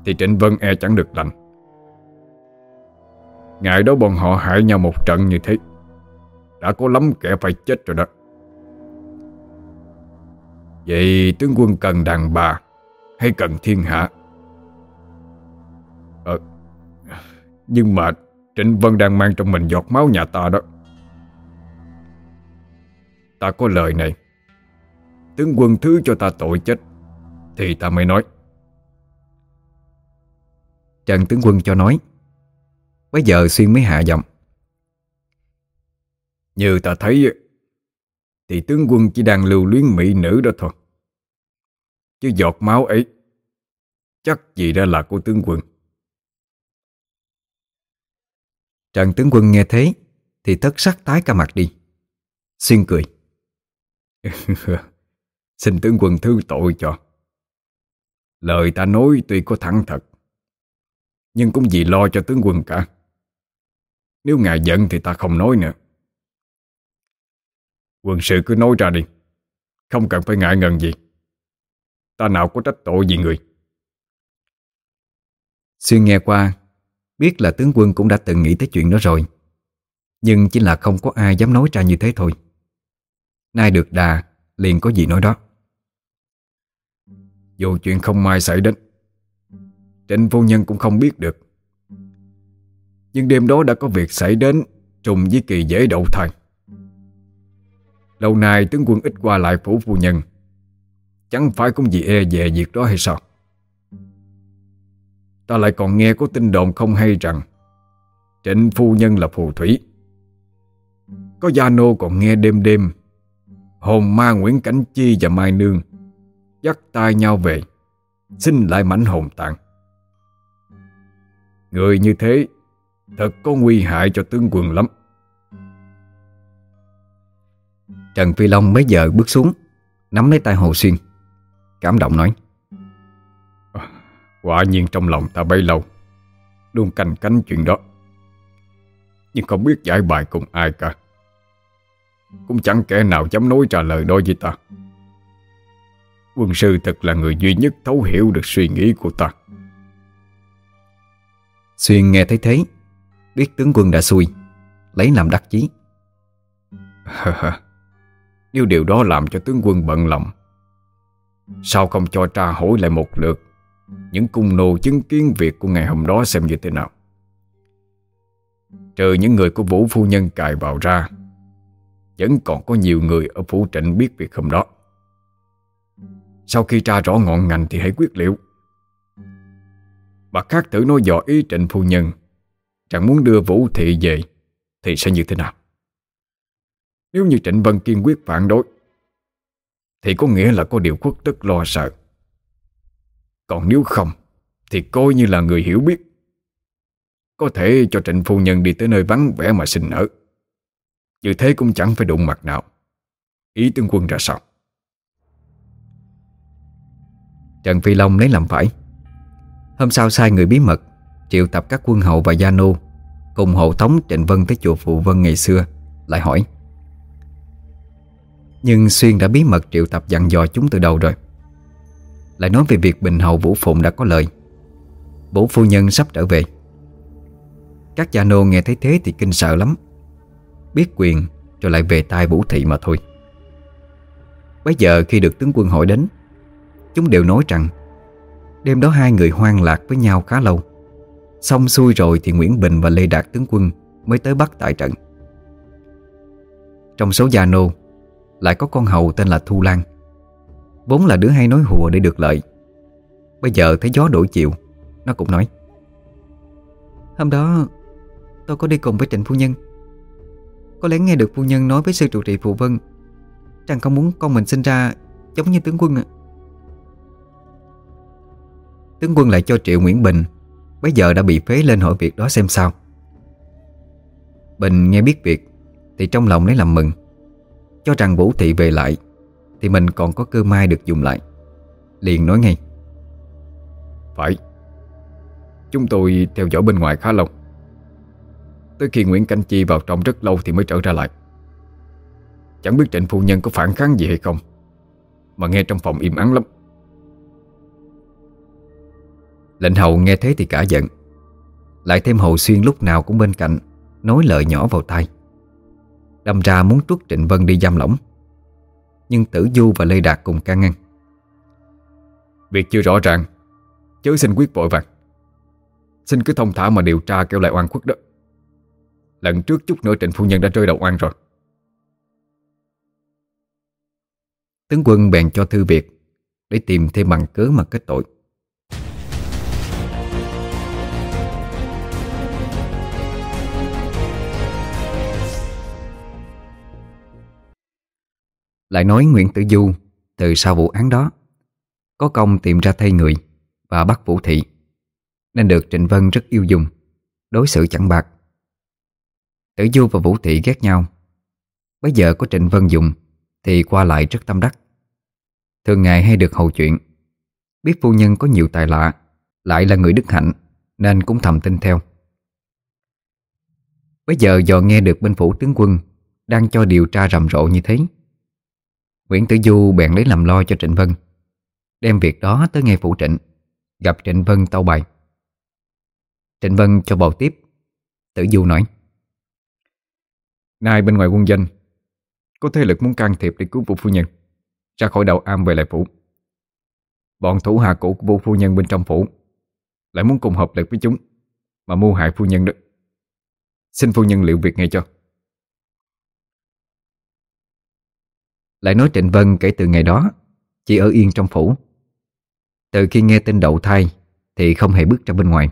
Thì Trịnh Vân e chẳng được lành. Ngày đó bọn họ hại nhau một trận như thế. Đã có lắm kẻ phải chết rồi đó. Vậy tướng quân cần đàn bà Hay cần thiên hạ? Ờ Nhưng mà Trịnh Vân đang mang trong mình giọt máu nhà ta đó. Ta có lời này. Tướng quân thứ cho ta tội chết Thì ta mới nói. Trần tướng quân cho nói. Bây giờ Xuyên mới hạ giọng. Như ta thấy thì tướng quân chỉ đang lưu luyến mỹ nữ đó thôi. Chứ giọt máu ấy, Chắc gì đã là của tướng quân. Trần tướng quân nghe thế, Thì tất sắc tái cả mặt đi. Xuyên cười. Xin tướng quân thứ tội cho. Lời ta nói tuy có thẳng thật, Nhưng cũng vì lo cho tướng quân cả. Nếu ngài giận thì ta không nói nữa. Quân sự cứ nói ra đi. Không cần phải ngại ngần gì. Ta nào có trách tội gì người? Xuyên nghe qua Biết là tướng quân cũng đã từng nghĩ tới chuyện đó rồi. Nhưng chỉ là không có ai dám nói ra như thế thôi. Nay được đà liền có gì nói đó. Dù chuyện không mai xảy đến Trịnh phu nhân cũng không biết được. Nhưng đêm đó đã có việc xảy đến Trùng với kỳ dễ đậu thai Lâu nay tướng quân ít qua lại phủ phu nhân. Chẳng phải cũng vì e về việc đó hay sao? Ta lại còn nghe có tin đồn không hay rằng, Trịnh phu nhân là phù thủy. Có gia nô còn nghe đêm đêm, Hồn ma Nguyễn Cảnh Chi và Mai Nương Dắt tay nhau về, Xin lại mảnh hồn tạng. Người như thế Thật có nguy hại cho tướng quân lắm. Trần Phi Long mấy giờ bước xuống Nắm lấy tay Hồ Xuyên Cảm động nói. Quả nhiên trong lòng ta bấy lâu Luôn canh cánh chuyện đó. Nhưng không biết giải bài cùng ai cả. Cũng chẳng kẻ nào dám nói trả lời đôi với ta. Quân sư thật là người duy nhất thấu hiểu được suy nghĩ của ta. Xuyên nghe thấy thế Biết tướng quân đã xui Lấy làm đắc chí nếu điều đó làm cho tướng quân bận lòng, Sao không cho tra hỏi lại một lượt Những cung nô chứng kiến việc của ngày hôm đó xem như thế nào? Trừ những người của Vũ Phu Nhân cài vào ra, Vẫn còn có nhiều người ở Phủ Trịnh biết việc hôm đó. Sau khi tra rõ ngọn ngành thì hãy quyết liệu. Bà khác thử nói dò ý Trịnh Phu Nhân, Chẳng muốn đưa Vũ Thị về Thì sẽ như thế nào? Nếu như Trịnh Vân kiên quyết phản đối, thì có nghĩa là có điều khuất tức lo sợ. Còn nếu không, Thì coi như là người hiểu biết. Có thể cho trịnh phu nhân đi tới nơi vắng vẻ mà sinh nở Như thế cũng chẳng phải đụng mặt nào. Ý tướng quân ra sao? Trần Phi Long lấy làm phải Hôm sau sai người bí mật, Triệu tập các quân hậu và gia nô Cùng hộ tống Trịnh Vân tới chùa Phụ Vân ngày xưa, Lại hỏi nhưng Xuyên đã bí mật triệu tập dặn dò chúng từ đầu rồi. Lại nói về việc Bình Hậu Vũ Phụng đã có lời. Vũ phu nhân sắp trở về. Các gia nô nghe thấy thế thì kinh sợ lắm. Biết quyền rồi lại về tai Vũ Thị mà thôi. Bây giờ khi được tướng quân hỏi đến, Chúng đều nói rằng, Đêm đó hai người hoang lạc với nhau khá lâu. Xong xuôi rồi thì Nguyễn Bình và Lê Đạt tướng quân Mới tới bắt tại trận. Trong số gia nô lại có con hầu tên là Thu Lan. Vốn là đứa hay nói hùa để được lợi. Bây giờ thấy gió đổi chiều, Nó cũng nói, Hôm đó, tôi có đi cùng với Trịnh Phu Nhân. Có lẽ nghe được Phu Nhân nói với sư trụ trì phụ Vân Rằng không muốn con mình sinh ra giống như tướng quân à. Tướng quân lại cho Triệu Nguyễn Bình Bây giờ đã bị phế lên hỏi việc đó xem sao. Bình nghe biết việc, Thì trong lòng lấy làm mừng cho rằng Vũ Thị về lại Thì mình còn có cơ may được dùng lại. Liền nói ngay. Phải. Chúng tôi theo dõi bên ngoài khá lâu. Tới khi Nguyễn Cảnh Chi vào trong rất lâu Thì mới trở ra lại. Chẳng biết trịnh phu nhân có phản kháng gì hay không Mà nghe trong phòng im ắng lắm. Lệnh hầu nghe thế thì cả giận. Lại thêm hầu xuyên lúc nào cũng bên cạnh Nói lời nhỏ vào tai Đâm ra muốn truất Trịnh Vân đi giam lỏng. Nhưng Tử Du và Lê Đạt cùng can ngăn. Việc chưa rõ ràng. Chớ xin quyết vội vàng. Xin cứ thông thả mà điều tra kêu lại oan khuất đó. Lần trước chút nữa Trịnh Phu Nhân đã rơi đầu oan rồi. Tướng quân bèn cho thư việc Để tìm thêm bằng cớ mà kết tội Lại nói Nguyễn Tử Du Từ sau vụ án đó. Có công tìm ra thay người Và bắt Vũ Thị, Nên được Trịnh Vân rất yêu dùng, Đối xử chẳng bạc. Tử Du và Vũ Thị ghét nhau. Bây giờ có Trịnh Vân dùng Thì qua lại rất tâm đắc. Thường ngày hay được hầu chuyện, Biết phu nhân có nhiều tài lạ, Lại là người đức hạnh, Nên cũng thầm tin theo. Bây giờ dò nghe được bên phủ tướng quân Đang cho điều tra rầm rộ như thế Nguyễn Tử Du bèn lấy làm lo cho Trịnh Vân, Đem việc đó tới ngay phủ Trịnh, Gặp Trịnh Vân tâu bài Trịnh Vân cho bầu tiếp. Tử Du nói, Nay bên ngoài quân danh Có thế lực muốn can thiệp để cứu vũ phu nhân, Ra khỏi đầu am về lại phủ. Bọn thủ hạ cũ của vũ phu nhân bên trong phủ Lại muốn cùng hợp lực với chúng Mà mưu hại phu nhân đó. Xin phu nhân liệu việc ngay cho. Lại nói Trịnh Vân kể từ ngày đó, Chỉ ở yên trong phủ. Từ khi nghe tin đậu thai, Thì không hề bước ra bên ngoài.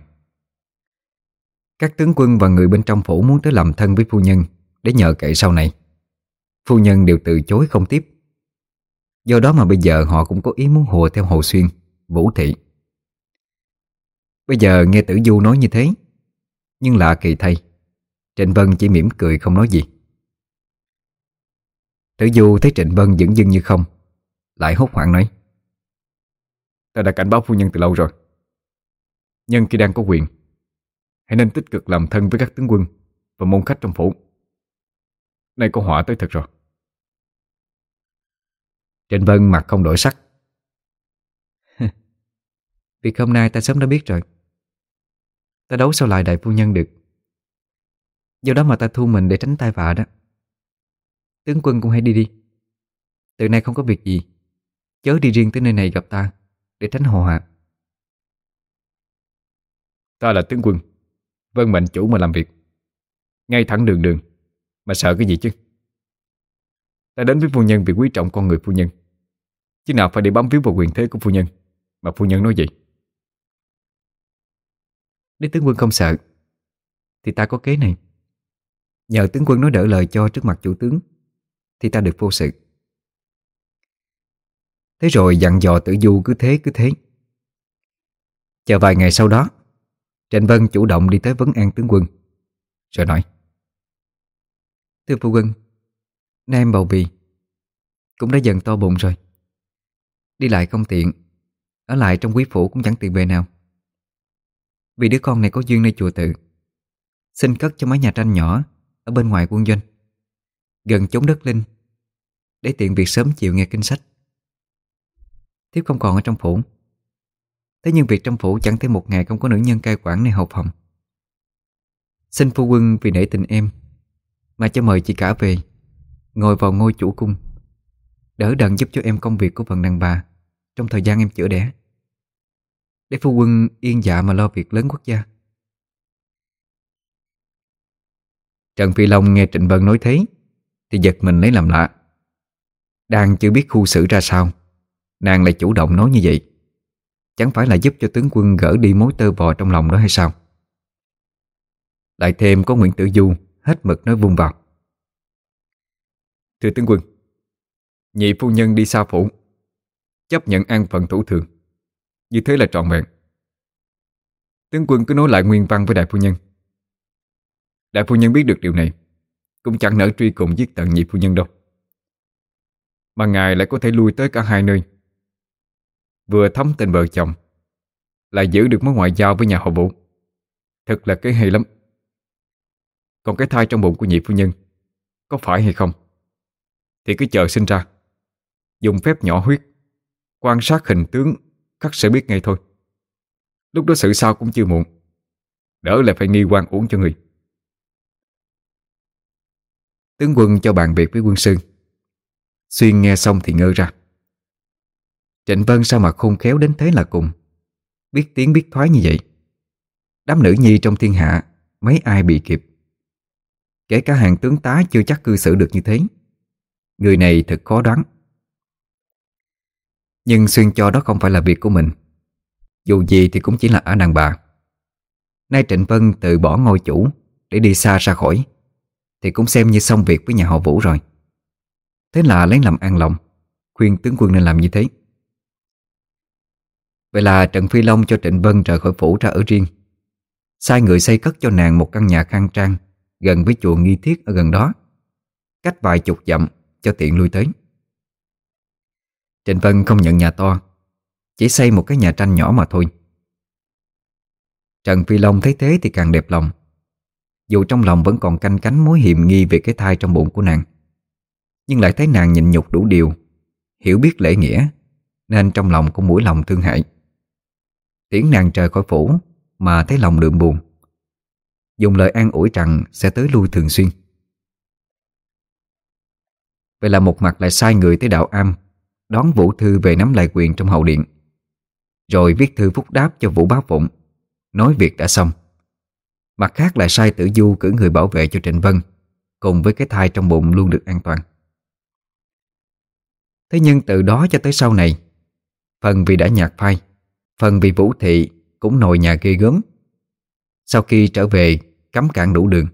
Các tướng quân và người bên trong phủ Muốn tới làm thân với phu nhân Để nhờ cậy sau này. Phu nhân đều từ chối không tiếp. Do đó mà bây giờ họ cũng có ý muốn hùa theo Hồ Xuyên, Vũ Thị. Bây giờ nghe Tử Du nói như thế, Nhưng lạ kỳ thay. Trịnh Vân chỉ mỉm cười không nói gì. Tử Du thấy Trịnh Vân dững dưng như không, Lại hốt hoảng nói, Ta đã cảnh báo phu nhân từ lâu rồi. Nhân khi đang có quyền, Hãy nên tích cực làm thân với các tướng quân Và môn khách trong phủ. Nay có họa tới thật rồi. Trịnh Vân mặt không đổi sắc. Việc hôm nay ta sớm đã biết rồi. Ta đấu sao lại đại phu nhân được. Do đó mà ta thu mình để tránh tai vạ đó. Tướng quân cũng hãy đi đi. Từ nay không có việc gì. Chớ đi riêng tới nơi này gặp ta Để tránh hồ hạ Ta là tướng quân. Vân mệnh chủ mà làm việc. Ngay thẳng đường đường Mà sợ cái gì chứ? Ta đến với phu nhân vì quý trọng con người phu nhân. Chứ nào phải để bám víu vào quyền thế của phu nhân Mà phu nhân nói gì Nếu tướng quân không sợ Thì ta có kế này. Nhờ tướng quân nói đỡ lời cho trước mặt chủ tướng thì ta được vô sự. Thế rồi dặn dò tử du cứ thế cứ thế. Chờ vài ngày sau đó, Trịnh Vân chủ động đi tới vấn an tướng quân, Rồi nói, Thưa phu quân, Nay em bầu bì Cũng đã dần to bụng rồi. Đi lại không tiện, Ở lại trong quý phủ cũng chẳng tiện về nào. Vì đứa con này có duyên nơi chùa tự, Xin cất cho mấy nhà tranh nhỏ Ở bên ngoài quân doanh. Gần chốn đất linh. Để tiện việc sớm chịu nghe kinh sách. Thiếp không còn ở trong phủ. Thế nhưng việc trong phủ chẳng thấy một ngày không có nữ nhân cai quản này hầu phòng. Xin phu quân vì nể tình em, Mà cho mời chị cả về, Ngồi vào ngôi chủ cung. Đỡ đần giúp cho em công việc của phần đàn bà Trong thời gian em chữa đẻ. Để phu quân yên dạ mà lo việc lớn quốc gia. Trần Phi Long nghe Trịnh Vân nói thế thì giật mình lấy làm lạ. Đang chưa biết khu xử ra sao, Nàng lại chủ động nói như vậy. Chẳng phải là giúp cho tướng quân gỡ đi mối tơ vò trong lòng đó hay sao? Lại thêm có Nguyễn Tử Du Hết mực nói vung vào. Thưa tướng quân, Nhị phu nhân đi xa phủ, Chấp nhận an phận thủ thường. Như thế là trọn vẹn. Tướng quân cứ nói lại nguyên văn với đại phu nhân. Đại phu nhân biết được điều này. Cũng chẳng nỡ truy cùng giết tận nhị phu nhân đâu. Mà ngài lại có thể lui tới cả hai nơi. Vừa thấm tình vợ chồng, Lại giữ được mối ngoại giao với nhà họ vũ. Thật là cái hay lắm. Còn cái thai trong bụng của nhị phu nhân, Có phải hay không? Thì cứ chờ sinh ra. Dùng phép nhỏ huyết, Quan sát hình tướng, Khắc sẽ biết ngay thôi. Lúc đó sự sao cũng chưa muộn. Đỡ lại phải nghi quan uống cho người. Tướng quân cho bàn việc với quân sư Xuyên nghe xong thì ngơ ra. Trịnh Vân sao mà khôn khéo đến thế là cùng? Biết tiếng biết thoái như vậy. Đám nữ nhi trong thiên hạ, Mấy ai bị kịp? Kể cả hàng tướng tá chưa chắc cư xử được như thế. Người này thật khó đoán. Nhưng Xuyên cho đó không phải là việc của mình. Dù gì thì cũng chỉ là ở đàn bà. Nay Trịnh Vân từ bỏ ngôi chủ Để đi xa ra khỏi. Thì cũng xem như xong việc với nhà họ Vũ rồi. Thế là lấy làm an lòng, Khuyên tướng quân nên làm như thế. Vậy là Trần Phi Long cho Trịnh Vân rời khỏi phủ ra ở riêng. Sai người xây cất cho nàng một căn nhà khang trang, Gần với chùa Nghi Thiết ở gần đó, Cách vài chục dặm cho tiện lui tới. Trịnh Vân không nhận nhà to, Chỉ xây một cái nhà tranh nhỏ mà thôi. Trần Phi Long thấy thế thì càng đẹp lòng. Dù trong lòng vẫn còn canh cánh mối hiềm nghi về cái thai trong bụng của nàng. Nhưng lại thấy nàng nhịn nhục đủ điều, Hiểu biết lễ nghĩa, Nên trong lòng cũng mũi lòng thương hại. Tiễn nàng trời khỏi phủ Mà thấy lòng đượm buồn, Dùng lời an ủi rằng sẽ tới lui thường xuyên. Vậy là một mặt lại sai người tới đạo am, Đón Vũ Thư về nắm lại quyền trong hậu điện, Rồi viết thư phúc đáp cho Vũ Bá Phụng, Nói việc đã xong. Mặt khác lại sai tử du cử người bảo vệ cho Trịnh Vân, Cùng với cái thai trong bụng luôn được an toàn. Thế nhưng từ đó cho tới sau này, Phần vì đã nhạt phai, Phần vì Vũ Thị cũng nồi nhà ghê gớm. Sau khi trở về cắm cản đủ đường.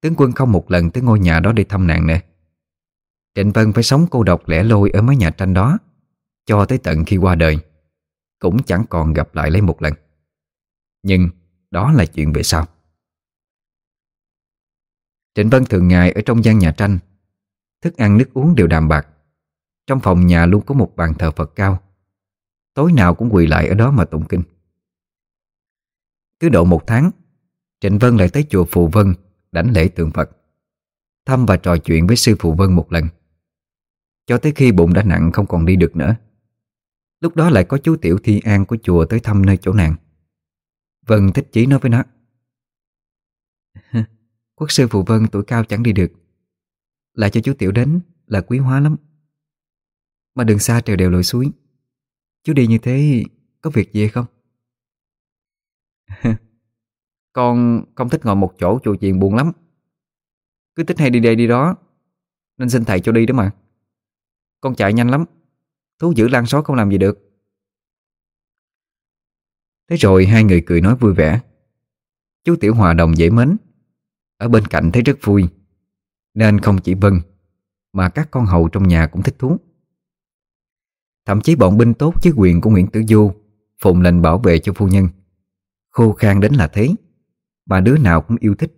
Tướng quân không một lần tới ngôi nhà đó để thăm nàng nè Trịnh Vân phải sống cô độc lẻ loi ở mái nhà tranh đó, Cho tới tận khi qua đời, Cũng chẳng còn gặp lại lấy một lần. Nhưng đó là chuyện về sau. Trịnh Vân thường ngày ở trong gian nhà tranh, Thức ăn nước uống đều đạm bạc. Trong phòng nhà luôn có một bàn thờ Phật cao. Tối nào cũng quỳ lại ở đó mà tụng kinh. Cứ độ một tháng, Trịnh Vân lại tới chùa Phù Vân, Đảnh lễ tượng Phật, Thăm và trò chuyện với sư Phù Vân một lần. Cho tới khi bụng đã nặng không còn đi được nữa. Lúc đó lại có chú Tiểu Thi An của chùa tới thăm nơi chỗ nàng. Vân thích chí nói với nó. Quốc sư Phù Vân tuổi cao chẳng đi được. Lại cho chú Tiểu đến là quý hóa lắm. Mà đường xa trời đều lội suối. Chú đi như thế có việc gì không? Con không thích ngồi một chỗ chùa chuyện buồn lắm. Cứ thích hay đi đây đi đó Nên xin thầy cho đi đó mà. Con chạy nhanh lắm. Thú dữ lan xót không làm gì được Thế rồi hai người cười nói vui vẻ. Chú Tiểu Hòa đồng dễ mến. Ở bên cạnh thấy rất vui. Nên không chỉ Vân, Mà các con hầu trong nhà cũng thích thú. Thậm chí bọn binh tốt chứ quyền của Nguyễn Tử Du Phụng lệnh bảo vệ cho phu nhân. Khô khan đến là thế. Mà đứa nào cũng yêu thích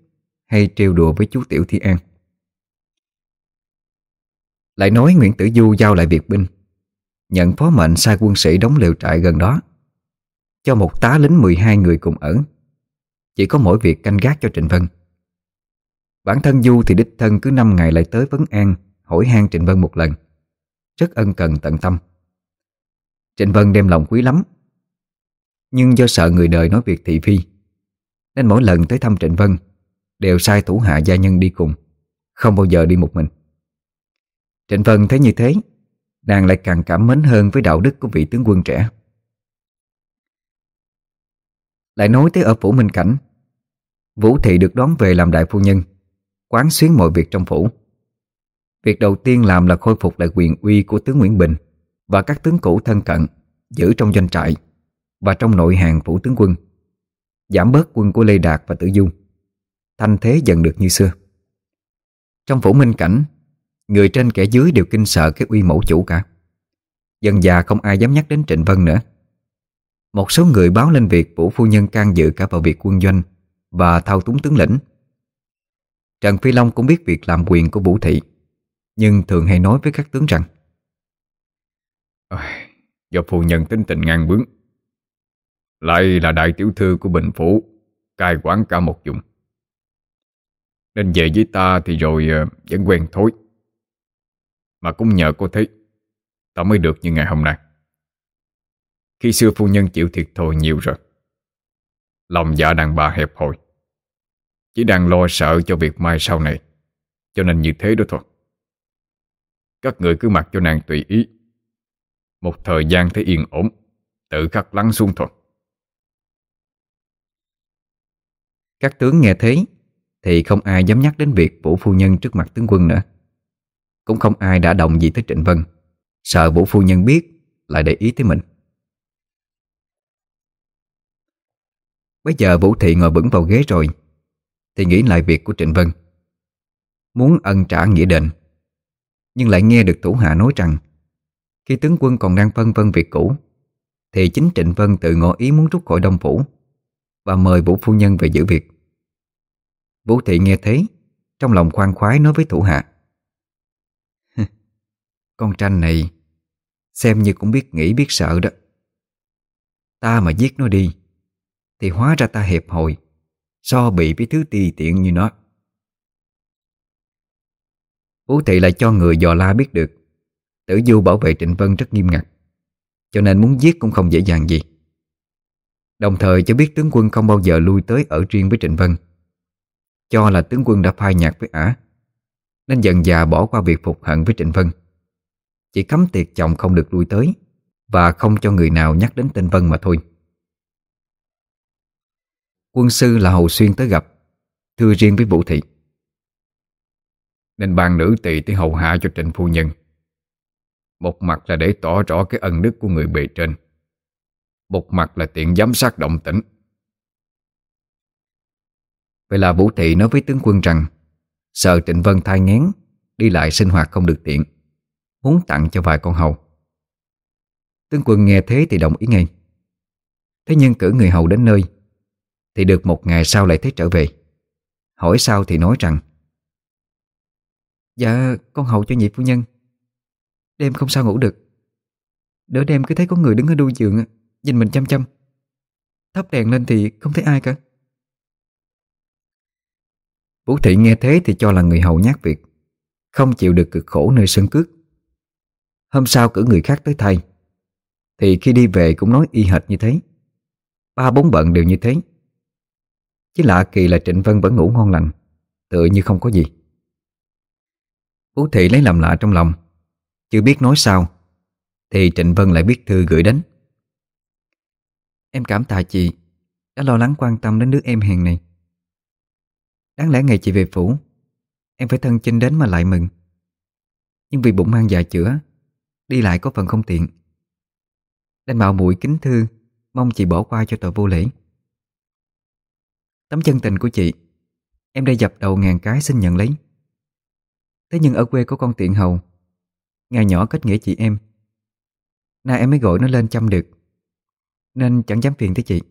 Hay trêu đùa với chú Tiểu Thi An. Lại nói Nguyễn Tử Du giao lại việc binh. Nhận phó mệnh sai quân sĩ đóng lều trại gần đó. Cho một tá lính 12 người cùng ở. Chỉ có mỗi việc canh gác cho Trịnh Vân. Bản thân Du thì đích thân cứ 5 ngày lại tới vấn an, Hỏi han Trịnh Vân một lần. Rất ân cần tận tâm. Trịnh Vân đem lòng quý lắm. Nhưng do sợ người đời nói việc thị phi, Nên mỗi lần tới thăm Trịnh Vân Đều sai thủ hạ gia nhân đi cùng, Không bao giờ đi một mình. Trịnh Vân thấy như thế, Nàng lại càng cảm mến hơn với đạo đức của vị tướng quân trẻ. Lại nói tới ở phủ Minh Cảnh Vũ Thị được đón về làm đại phu nhân Quán xuyến mọi việc trong phủ Việc đầu tiên làm là khôi phục lại quyền uy của tướng Nguyễn Bình và các tướng cũ thân cận giữ trong doanh trại và trong nội hàng phủ tướng quân, giảm bớt quân của Lê Đạt và Tử Dung, thanh thế dần được như xưa. Trong phủ minh cảnh, người trên kẻ dưới đều kinh sợ cái uy mẫu chủ cả. Dần già không ai dám nhắc đến Trịnh Vân nữa. Một số người báo lên việc vũ phu nhân can dự cả vào việc quân doanh và thao túng tướng lĩnh. Trần Phi Long cũng biết việc làm quyền của Vũ Thị, nhưng thường hay nói với các tướng rằng Do phu nhân tính tình ngang bướng. Lại là đại tiểu thư của Bình Phủ Cai quản cả một vùng. Nên về với ta thì rồi ờ, vẫn quen thối Mà cũng nhờ cô thấy Ta mới được như ngày hôm nay. Khi xưa phu nhân chịu thiệt thòi nhiều rồi. Lòng dạ đàn bà hẹp hòi. Chỉ đang lo sợ cho việc mai sau này. Cho nên như thế đó thôi. Các người cứ mặc cho nàng tùy ý. Một thời gian thấy yên ổn, Tự khắc lắng xuống thôi. Các tướng nghe thấy Thì không ai dám nhắc đến việc Vũ Phu Nhân trước mặt tướng quân nữa. Cũng không ai đã động gì tới Trịnh Vân. Sợ Vũ Phu Nhân biết, lại để ý tới mình. Bây giờ Vũ Thị ngồi vững vào ghế rồi, Thì nghĩ lại việc của Trịnh Vân. Muốn ân trả nghĩa đền, Nhưng lại nghe được thủ hạ nói rằng, Khi tướng quân còn đang phân vân việc cũ, Thì chính Trịnh Vân tự ngỏ ý muốn rút khỏi Đông Phủ Và mời Vũ Phu Nhân về giữ việc. Vũ Thị nghe thấy Trong lòng khoan khoái nói với thủ hạ Con tranh này Xem như cũng biết nghĩ biết sợ đó. Ta mà giết nó đi thì hóa ra ta hẹp hòi So bị với thứ ti tiện như nó. Vũ Thị lại cho người dò la biết được, Tử Du bảo vệ Trịnh Vân rất nghiêm ngặt, Cho nên muốn giết cũng không dễ dàng gì. Đồng thời cho biết tướng quân không bao giờ lui tới ở riêng với Trịnh Vân, Cho là tướng quân đã phai nhạt với ả, Nên dần già bỏ qua việc phục hận với Trịnh Vân. Chỉ cấm tiệc chồng không được lui tới Và không cho người nào nhắc đến tên Vân mà thôi. Quân sư là Hầu Xuyên tới gặp, Thưa riêng với Vũ Thị. Nên ban nữ tỳ tới hầu hạ cho trịnh phu nhân. Một mặt là để tỏ rõ cái ân đức của người bề trên. Một mặt là tiện giám sát động tĩnh. Vậy là Vũ Thị nói với tướng quân rằng, Sợ Trịnh Vân thai ngén Đi lại sinh hoạt không được tiện Muốn tặng cho vài con hầu. Tướng quân nghe thế thì đồng ý ngay. Thế nhưng cử người hầu đến nơi thì được một ngày sau lại thấy trở về. Hỏi sao thì nói rằng Dạ con hầu cho nhị phu nhân. Đêm không sao ngủ được. Đỡ đêm cứ thấy có người đứng ở đuôi giường Nhìn mình chăm chăm. Thắp đèn lên thì không thấy ai cả. Vũ Thị nghe thế thì cho là người hầu nhát việc, Không chịu được cực khổ nơi sân cước. Hôm sau cử người khác tới thay, Thì khi đi về cũng nói y hệt như thế. Ba bốn bận đều như thế. Chứ lạ kỳ là Trịnh Vân vẫn ngủ ngon lành, Tựa như không có gì. Phú Thị lấy làm lạ trong lòng, Chưa biết nói sao, Thì Trịnh Vân lại biết thư gửi đến. Em cảm tạ chị, Đã lo lắng quan tâm đến đứa em hèn này. Đáng lẽ ngày chị về phủ, Em phải thân chinh đến mà lại mừng. Nhưng vì bụng mang dạ chữa, Đi lại có phần không tiện. Đành bảo mũi kính thư, Mong chị bỏ qua cho tội vô lễ. Tấm chân tình của chị. Em đây dập đầu ngàn cái xin nhận lấy. Thế nhưng ở quê có con tiện hầu. Ngày nhỏ kết nghĩa chị em. Nay em mới gọi nó lên chăm được. Nên chẳng dám phiền tới chị.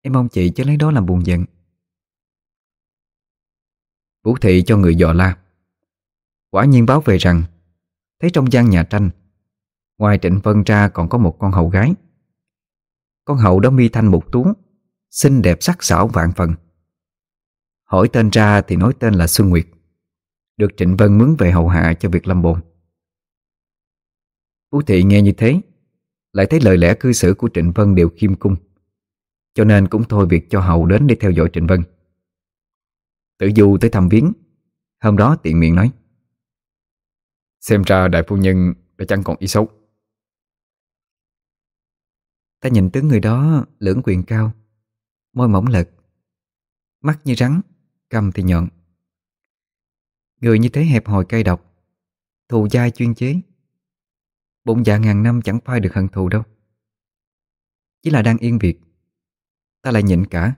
Em mong chị chứ lấy đó làm buồn giận. Vũ thị cho người dò la. Quả nhiên báo về rằng, Thấy trong gian nhà tranh, Ngoài Trịnh Vân ra còn có một con hầu gái. Con hậu đó mi thanh một tú Xinh đẹp sắc sảo vạn phần. Hỏi tên ra thì nói tên là Xuân Nguyệt. Được Trịnh Vân mướn về hầu hạ cho việc lâm bồn. Phú Thị nghe như thế Lại thấy lời lẽ cư xử của Trịnh Vân đều khiêm cung Cho nên cũng thôi việc cho hầu đến để theo dõi Trịnh Vân. Tử Du tới thăm viếng Hôm đó tiện miệng nói Xem ra đại phu nhân đã chẳng còn ý xấu. Ta nhìn tướng người đó lưỡng quyền cao Môi mỏng lật. Mắt như rắn, Cầm thì nhọn. Người như thế hẹp hòi cay độc. Thù dai chuyên chế. Bụng dạ ngàn năm chẳng phai được hận thù đâu. Chỉ là đang yên việc. Ta lại nhịn cả.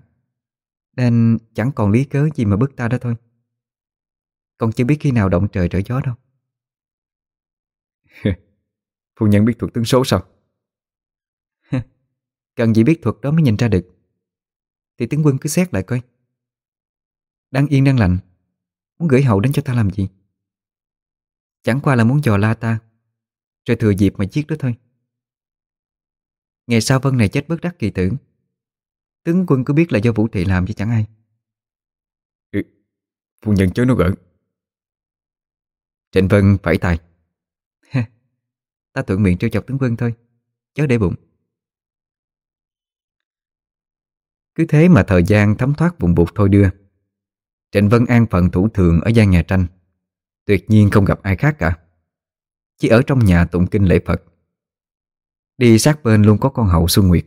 Nên chẳng còn lý cớ gì mà bức ta đó thôi. Còn chưa biết khi nào động trời trở gió đâu. Phu nhân biết thuật tướng số sao? Cần gì biết thuật đó mới nhìn ra được. Thì tướng quân cứ xét lại coi. Đang yên đang lành. Muốn gửi hậu đến cho ta làm gì? Chẳng qua là muốn dò la ta Rồi thừa dịp mà giết đó thôi. Ngày sau Vân này chết bất đắc kỳ tử. Tướng quân cứ biết là do Vũ Thị làm chứ chẳng ai. Ừ, Phu nhân chớ nó gỡ Trịnh Vân phải tài. Ta thuận miệng trêu chọc tướng quân thôi Chớ để bụng Cứ thế mà thời gian thấm thoát vùng bụt thôi đưa. Trịnh Vân an phận thủ thường ở gian nhà tranh. Tuyệt nhiên không gặp ai khác cả. Chỉ ở trong nhà tụng kinh lễ Phật. Đi sát bên luôn có con hậu Xuân Nguyệt.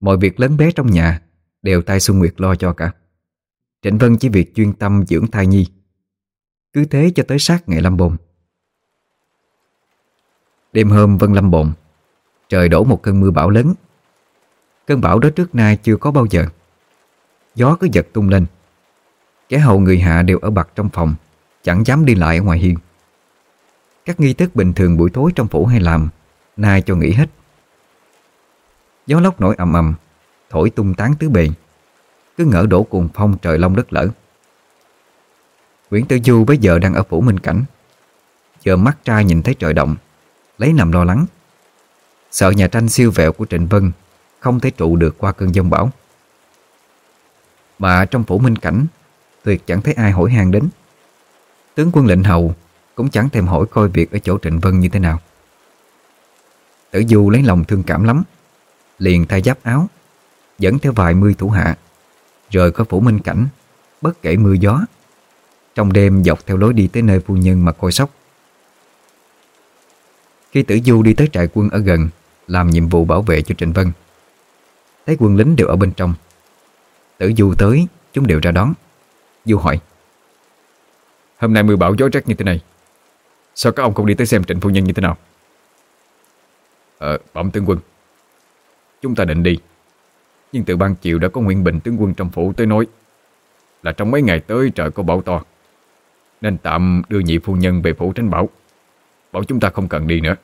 Mọi việc lớn bé trong nhà Đều tay Xuân Nguyệt lo cho cả. Trịnh Vân chỉ việc chuyên tâm dưỡng thai nhi. Cứ thế cho tới sát ngày lâm bồn. Đêm hôm Vân Lâm bồn, Trời đổ một cơn mưa bão lớn. Cơn bão đó trước nay chưa có bao giờ. Gió cứ giật tung lên. Kẻ hầu người hạ đều ở bặt trong phòng, Chẳng dám đi lại ở ngoài hiên. Các nghi thức bình thường buổi tối trong phủ hay làm, Nay cho nghỉ hết. Gió lốc nổi ầm ầm, Thổi tung tán tứ bề. Cứ ngỡ đổ cuồng phong trời long đất lở. Nguyễn Tử Du bây giờ đang ở phủ Minh Cảnh. Giờ mắt trai nhìn thấy trời động, Lấy nằm lo lắng. Sợ nhà tranh siêu vẹo của Trịnh Vân không thể trụ được qua cơn giông bão. Mà trong phủ Minh Cảnh, Tuyệt chẳng thấy ai hỏi han đến. Tướng quân lệnh hầu Cũng chẳng thèm hỏi coi việc ở chỗ Trịnh Vân như thế nào. Tử Du lấy lòng thương cảm lắm, Liền thay giáp áo, Dẫn theo vài mươi thủ hạ, Rời khỏi phủ Minh Cảnh, Bất kể mưa gió. Trong đêm dọc theo lối đi tới nơi phu nhân mà coi sóc. Khi Tử Du đi tới trại quân ở gần, Làm nhiệm vụ bảo vệ cho Trịnh Vân Thấy quân lính đều ở bên trong. Tử Du tới, Chúng đều ra đón. Du hỏi, Hôm nay mưa bão gió rét như thế này, Sao các ông không đi tới xem trịnh phu nhân như thế nào? Ờ bẩm tướng quân, Chúng ta định đi, Nhưng từ ban chiều đã có Nguyễn Bình tướng quân trong phủ tới nói Là trong mấy ngày tới trời có bão to, Nên tạm đưa nhị phu nhân về phủ tránh bão, Bảo chúng ta không cần đi nữa.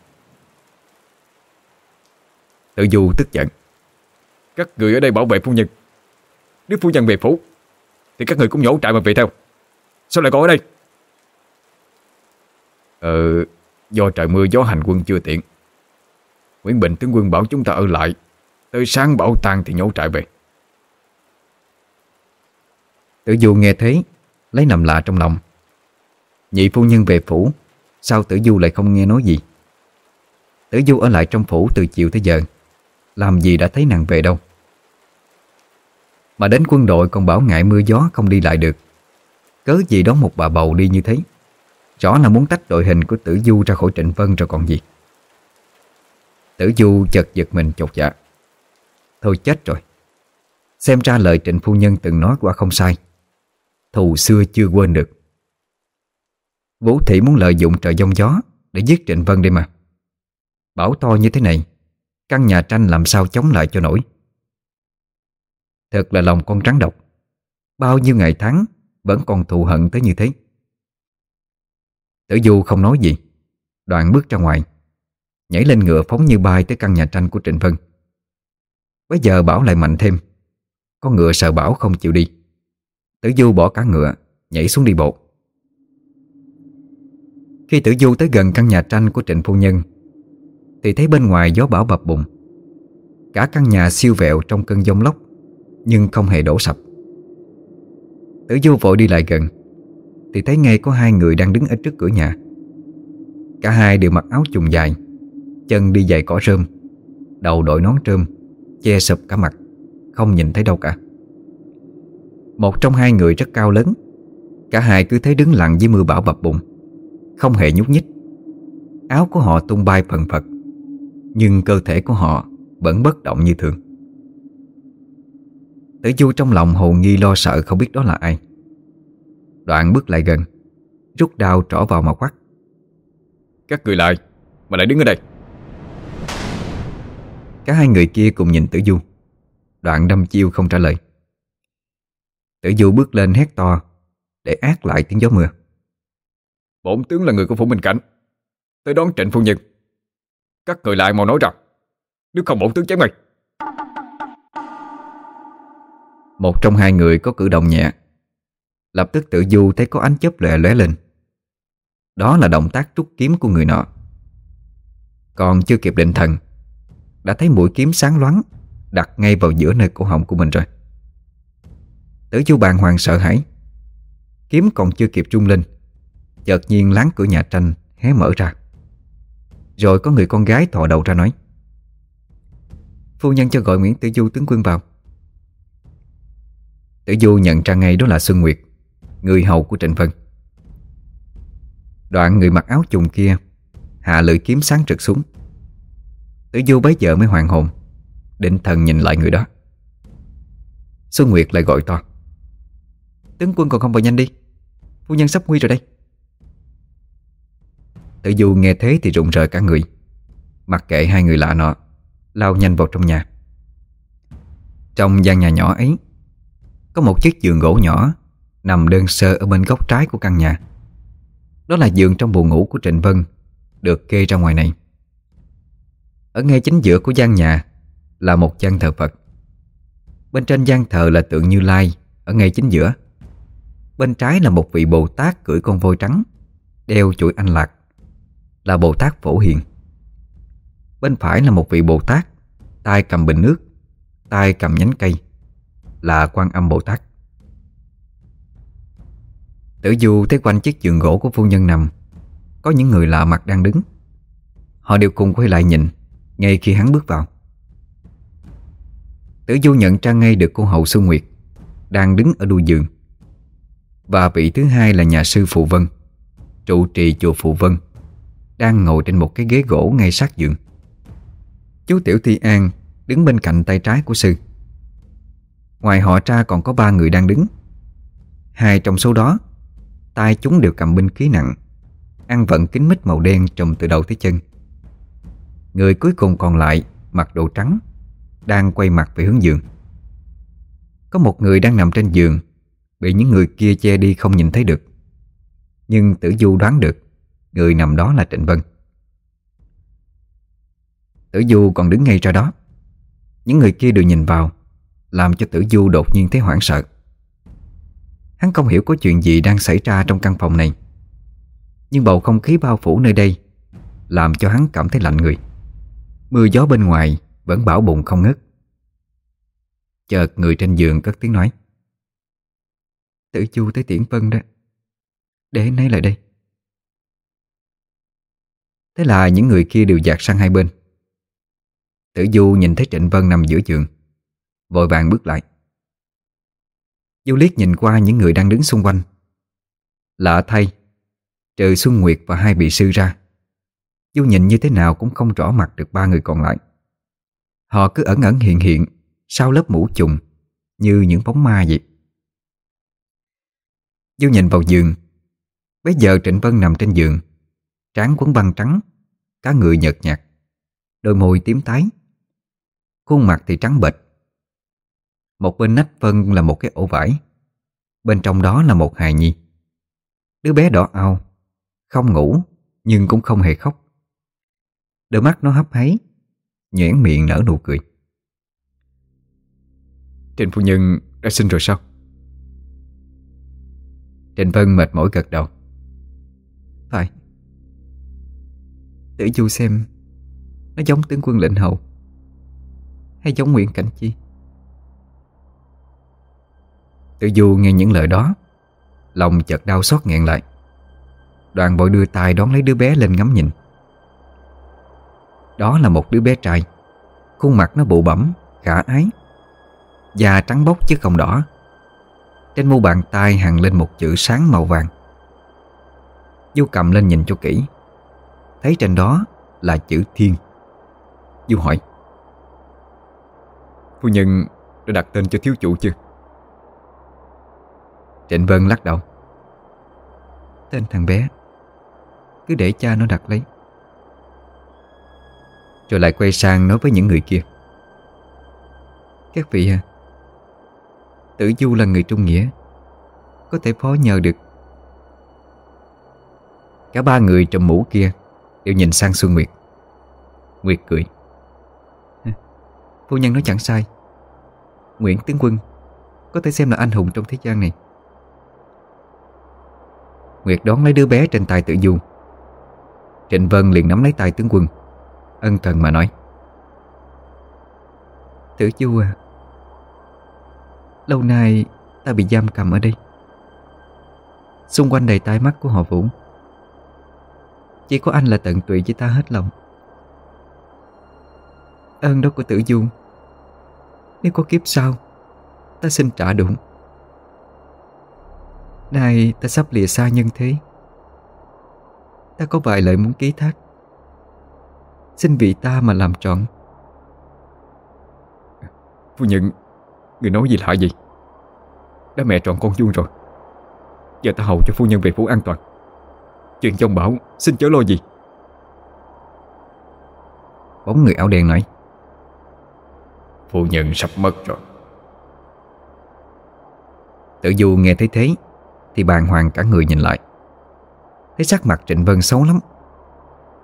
Tự du tức giận các người ở đây bảo vệ phu nhân. Nếu phu nhân về phủ Thì các người cũng nhổ trại mà về theo. Sao lại còn ở đây? Ờ Do trời mưa gió hành quân chưa tiện. Nguyễn Bình tướng quân bảo chúng ta ở lại. Tới sáng bão tan thì nhổ trại về. Tử Du nghe thấy Lấy nằm lạ trong lòng. Nhị phu nhân về phủ Sao Tử Du lại không nghe nói gì? Tử Du ở lại trong phủ từ chiều tới giờ làm gì đã thấy nàng về đâu? Mà đến quân đội còn bảo ngại mưa gió không đi lại được. Cớ gì đón một bà bầu đi như thế? Rõ là muốn tách đội hình của Tử Du ra khỏi Trịnh Vân rồi còn gì? Tử Du chật giật mình chột dạ. Thôi chết rồi. Xem ra lời Trịnh Phu Nhân từng nói qua không sai. Thù xưa chưa quên được. Vũ Thị muốn lợi dụng trời giông gió Để giết Trịnh Vân đi mà. Bảo to như thế này Căn nhà tranh làm sao chống lại cho nổi? Thật là lòng con trắng độc. Bao nhiêu ngày tháng Vẫn còn thù hận tới như thế? Tử Du không nói gì. Đoạn bước ra ngoài. Nhảy lên ngựa phóng như bay tới căn nhà tranh của Trịnh Vân. Bây giờ Bảo lại mạnh thêm. Con ngựa sợ Bảo không chịu đi. Tử Du bỏ cả ngựa, Nhảy xuống đi bộ. Khi Tử Du tới gần căn nhà tranh của Trịnh Phu Nhân thì thấy bên ngoài gió bão bập bùng. Cả căn nhà siêu vẹo trong cơn giông lốc, Nhưng không hề đổ sập. Tử vô vội đi lại gần, Thì thấy ngay có hai người đang đứng ở trước cửa nhà. Cả hai đều mặc áo trùng dài, Chân đi giày cỏ rơm, Đầu đội nón trơm, Che sụp cả mặt, Không nhìn thấy đâu cả. Một trong hai người rất cao lớn, Cả hai cứ thấy đứng lặng dưới mưa bão bập bùng, Không hề nhúc nhích. Áo của họ tung bay phần phật nhưng cơ thể của họ Vẫn bất động như thường. Tử Du trong lòng hồ nghi lo sợ Không biết đó là ai. Đoạn bước lại gần Rút đao trỏ vào mà quát. Các người lại Mà lại đứng ở đây. Cả hai người kia cùng nhìn Tử Du. Đoạn đâm chiêu không trả lời. Tử Du bước lên hét to Để át lại tiếng gió mưa. Bổn tướng là người của phủ Minh Cảnh. Tới đón trịnh phu nhân các người lại mau nói rằng, Nếu không bổn tướng chém mày Một trong hai người có cử động nhẹ, Lập tức tự Du thấy có ánh chớp lòe lóe lên. Đó là động tác rút kiếm của người nọ. Còn chưa kịp định thần, đã thấy mũi kiếm sáng loáng Đặt ngay vào giữa nơi cổ họng của mình rồi. Tử du bàn hoàng sợ hãi, Kiếm còn chưa kịp trung lên, Chợt nhiên láng cửa nhà tranh hé mở ra. Rồi có người con gái thò đầu ra nói. Phu nhân cho gọi Nguyễn Tử Du tướng quân vào. Tử Du nhận ra ngay đó là Xuân Nguyệt, Người hầu của Trịnh Vân. Đoạn người mặc áo trùng kia, Hạ lưỡi kiếm sáng trực xuống. Tử Du bấy giờ mới hoàn hồn, Định thần nhìn lại người đó. Xuân Nguyệt lại gọi to. Tướng quân còn không vào nhanh đi, Phu nhân sắp nguy rồi đây. Tử Du nghe thế thì rụng rời cả người. Mặc kệ hai người lạ nọ, Lao nhanh vào trong nhà. Trong gian nhà nhỏ ấy, Có một chiếc giường gỗ nhỏ Nằm đơn sơ ở bên góc trái của căn nhà. Đó là giường trong buồng ngủ của Trịnh Vân, Được kê ra ngoài này. Ở ngay chính giữa của gian nhà Là một gian thờ Phật. Bên trên gian thờ là tượng Như Lai, Ở ngay chính giữa. Bên trái là một vị Bồ Tát cưỡi con voi trắng, Đeo chuỗi anh lạc. Là Bồ Tát Phổ Hiền. Bên phải là một vị Bồ Tát, tay cầm bình nước, tay cầm nhánh cây, Là quan âm Bồ Tát. Tử du thấy quanh chiếc giường gỗ của phu nhân nằm. Có những người lạ mặt đang đứng. Họ đều cùng quay lại nhìn, Ngay khi hắn bước vào. Tử du nhận ra ngay được cô hậu Xuân Nguyệt Đang đứng ở đuôi giường. Và vị thứ hai là nhà sư Phụ Vân, Trụ trì chùa Phụ Vân. Đang ngồi trên một cái ghế gỗ ngay sát giường. Chú Tiểu Thi An đứng bên cạnh tay trái của sư. Ngoài họ ra còn có ba người đang đứng. Hai trong số đó, tay chúng đều cầm binh khí nặng, Ăn vận kính mít màu đen trùm từ đầu tới chân. Người cuối cùng còn lại, Mặc đồ trắng, Đang quay mặt về hướng giường. Có một người đang nằm trên giường, Bị những người kia che đi không nhìn thấy được. Nhưng tử du đoán được Người nằm đó là Trịnh Vân. Tử du còn đứng ngay ra đó. Những người kia đều nhìn vào, Làm cho tử du đột nhiên thấy hoảng sợ. Hắn không hiểu có chuyện gì đang xảy ra trong căn phòng này, Nhưng bầu không khí bao phủ nơi đây Làm cho hắn cảm thấy lạnh người. Mưa gió bên ngoài Vẫn bão bùng không ngớt. Chợt người trên giường cất tiếng nói, Tử chu tới tiễn vân đó. Để nay lại đây. Thế là những người kia đều dạt sang hai bên. Tử Du nhìn thấy Trịnh Vân nằm giữa giường, Vội vàng bước lại. Du liếc nhìn qua những người đang đứng xung quanh. Lạ thay, Trừ Xuân Nguyệt và hai vị sư ra, Du nhìn như thế nào cũng không rõ mặt được ba người còn lại. Họ cứ ẩn ẩn hiện hiện Sau lớp mũ trùng Như những bóng ma vậy. Du nhìn vào giường. Bây giờ Trịnh Vân nằm trên giường, Trán quấn băng trắng Cá người nhợt nhạt. Đôi môi tím tái. Khuôn mặt thì trắng bệch. Một bên nách Vân là một cái ổ vải. Bên trong đó là một hài nhi. Đứa bé đỏ ao. Không ngủ, Nhưng cũng không hề khóc. Đôi mắt nó hấp háy, Nhoẻn miệng nở nụ cười. Trịnh phu nhân đã sinh rồi sao? Trịnh Vân mệt mỏi gật đầu. Tử du xem Nó giống tướng quân lệnh hậu Hay giống Nguyễn Cảnh Chi? Tử du nghe những lời đó Lòng chợt đau xót nghẹn lại. Đoàn bội đưa tay đón lấy đứa bé lên ngắm nhìn. Đó là một đứa bé trai Khuôn mặt nó bụ bẩm, khả ái Da trắng bóc chứ không đỏ. Trên mu bàn tay hằng lên một chữ sáng màu vàng. Du cầm lên nhìn cho kỹ. Thấy trên đó là chữ thiên. Du hỏi, Phu nhân đã đặt tên cho thiếu chủ chưa? Trịnh Vân lắc đầu, Tên thằng bé, Cứ để cha nó đặt lấy. Rồi lại quay sang nói với những người kia, Các vị à Tử Du là người trung nghĩa, Có thể phó nhờ được. Cả ba người trùm mũ kia Đều nhìn sang Xuân Nguyệt. Nguyệt cười. Phu nhân nói chẳng sai. Nguyễn Tướng Quân Có thể xem là anh hùng trong thế gian này. Nguyệt đón lấy đứa bé trên tay tự du. Trịnh Vân liền nắm lấy tay tướng quân Ân cần mà nói. Tử du à Lâu nay ta bị giam cầm ở đây. Xung quanh đầy tai mắt của họ Vũ chỉ có anh là tận tụy với ta hết lòng. Ơn đó của tử du Nếu có kiếp sau, Ta xin trả đụng Nay ta sắp lìa xa nhân thế. Ta có vài lời muốn ký thác. Xin vị ta mà làm trọn. Phu nhân, Người nói gì lạ gì Đã mẹ trọn con vuông rồi. Giờ ta hầu cho phu nhân về phủ an toàn. Chuyện trong bảo xin chớ lo gì. Bóng người áo đen nói. Phu nhân sắp mất rồi. Tự dù nghe thấy thế Thì bàng hoàng cả người nhìn lại. Thấy sắc mặt Trịnh Vân xấu lắm.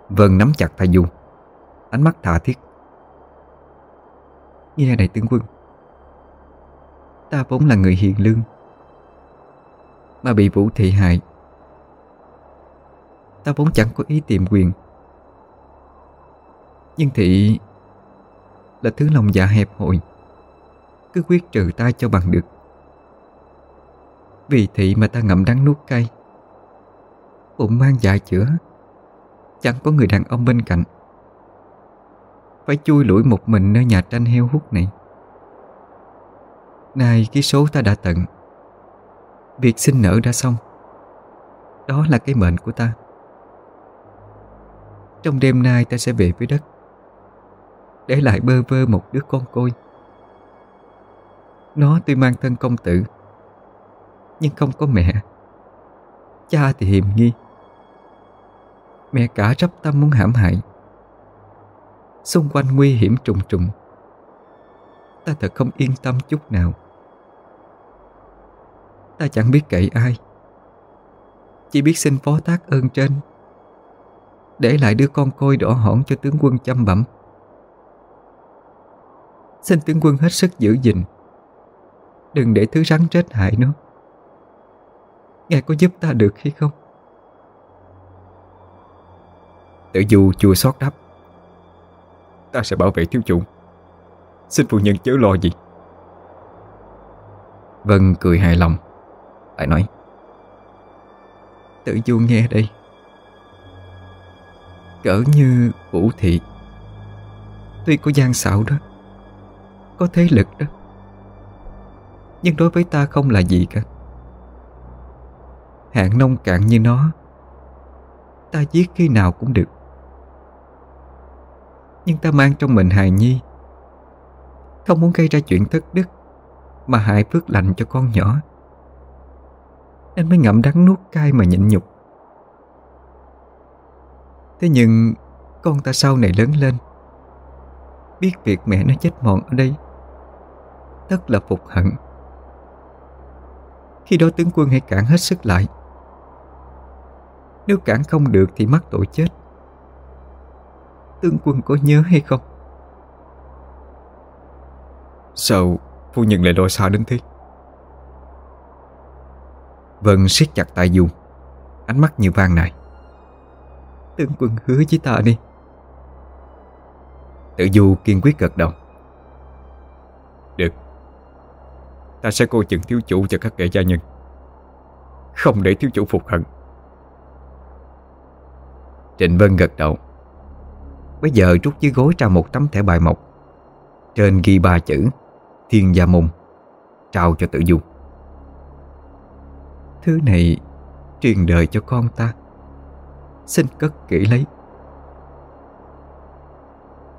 Vân nắm chặt tay Du. Ánh mắt tha thiết. Nghe này tướng quân Ta vốn là người hiền lương. Mà bị Vũ thị hại Ta vốn chẳng có ý tìm quyền. Nhưng thị Là thứ lòng dạ hẹp hòi, Cứ quyết trừ ta cho bằng được. Vì thị mà ta ngậm đắng nuốt cay, Bụng mang dạ chữa, Chẳng có người đàn ông bên cạnh. Phải chui lủi một mình nơi nhà tranh heo hút này. Nay cái số ta đã tận, Việc sinh nở đã xong. Đó là cái mệnh của ta. Trong đêm nay ta sẽ về với đất. Để lại bơ vơ một đứa con côi. Nó tuy mang thân công tử, Nhưng không có mẹ. Cha thì hiềm nghi. Mẹ cả rắp tâm muốn hãm hại. Xung quanh nguy hiểm trùng trùng. Ta thật không yên tâm chút nào. Ta chẳng biết cậy ai. Chỉ biết xin phó thác ơn trên. Để lại đứa con côi đỏ hỏn cho tướng quân chăm bẩm. Xin tướng quân hết sức giữ gìn. Đừng để thứ rắn chết hại nó. Ngài có giúp ta được hay không? Tử du chua xót đáp. Ta sẽ bảo vệ thiếu chủ. Xin phu nhân chớ lo gì. Vân cười hài lòng lại nói. Tự du nghe đây Cỡ như Vũ Thị Tuy có gian xạo đó, Có thế lực đó, Nhưng đối với ta không là gì cả. Hạng nông cạn như nó, Ta giết khi nào cũng được. Nhưng ta mang trong mình hài nhi, Không muốn gây ra chuyện thất đức, Mà hại phước lành cho con nhỏ. Nên mới ngậm đắng nuốt cay mà nhịn nhục. Thế nhưng Con ta sau này lớn lên Biết việc mẹ nó chết mòn ở đây Tất là phục hận. Khi đó tướng quân hãy cản hết sức lại. Nếu cản không được thì mắc tội chết. Tướng quân có nhớ hay không? Sao phu nhân lại lo xa đến thế? Vân siết chặt tay Du Ánh mắt như vang này Tướng quân hứa với ta đi. Tự Du kiên quyết gật đầu. Được. Ta sẽ coi chừng thiếu chủ cho các kẻ gia nhân. Không để thiếu chủ phục hận. Trịnh Vân gật đầu. Bây giờ rút dưới gối ra một tấm thẻ bài mộc. Trên ghi ba chữ, Thiên Gia Môn, Trao cho tự du. Thứ này truyền đời cho con ta. Xin cất kỹ lấy.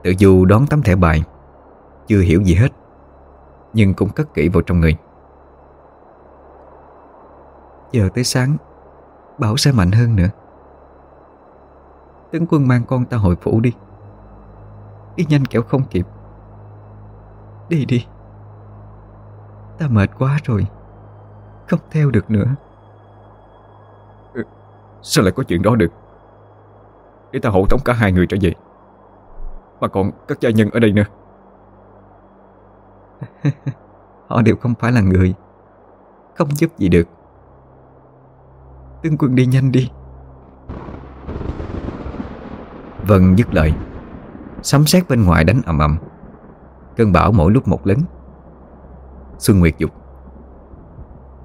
Tự dù đón tấm thẻ bài, Chưa hiểu gì hết, Nhưng cũng cất kỹ vào trong người. Giờ tới sáng Bảo sẽ mạnh hơn nữa. Tướng quân mang con ta hồi phủ đi. Đi nhanh kẻo không kịp. Đi đi. Ta mệt quá rồi, Không theo được nữa. Sao lại có chuyện đó được? Để ta hộ tống cả hai người trở về. Mà còn các gia nhân ở đây nữa. Họ đều không phải là người. Không giúp gì được. Tướng quân đi nhanh đi. Vân dứt lời. Sấm sét bên ngoài đánh ầm ầm. Cơn bão mỗi lúc một lớn. Xuân Nguyệt dục.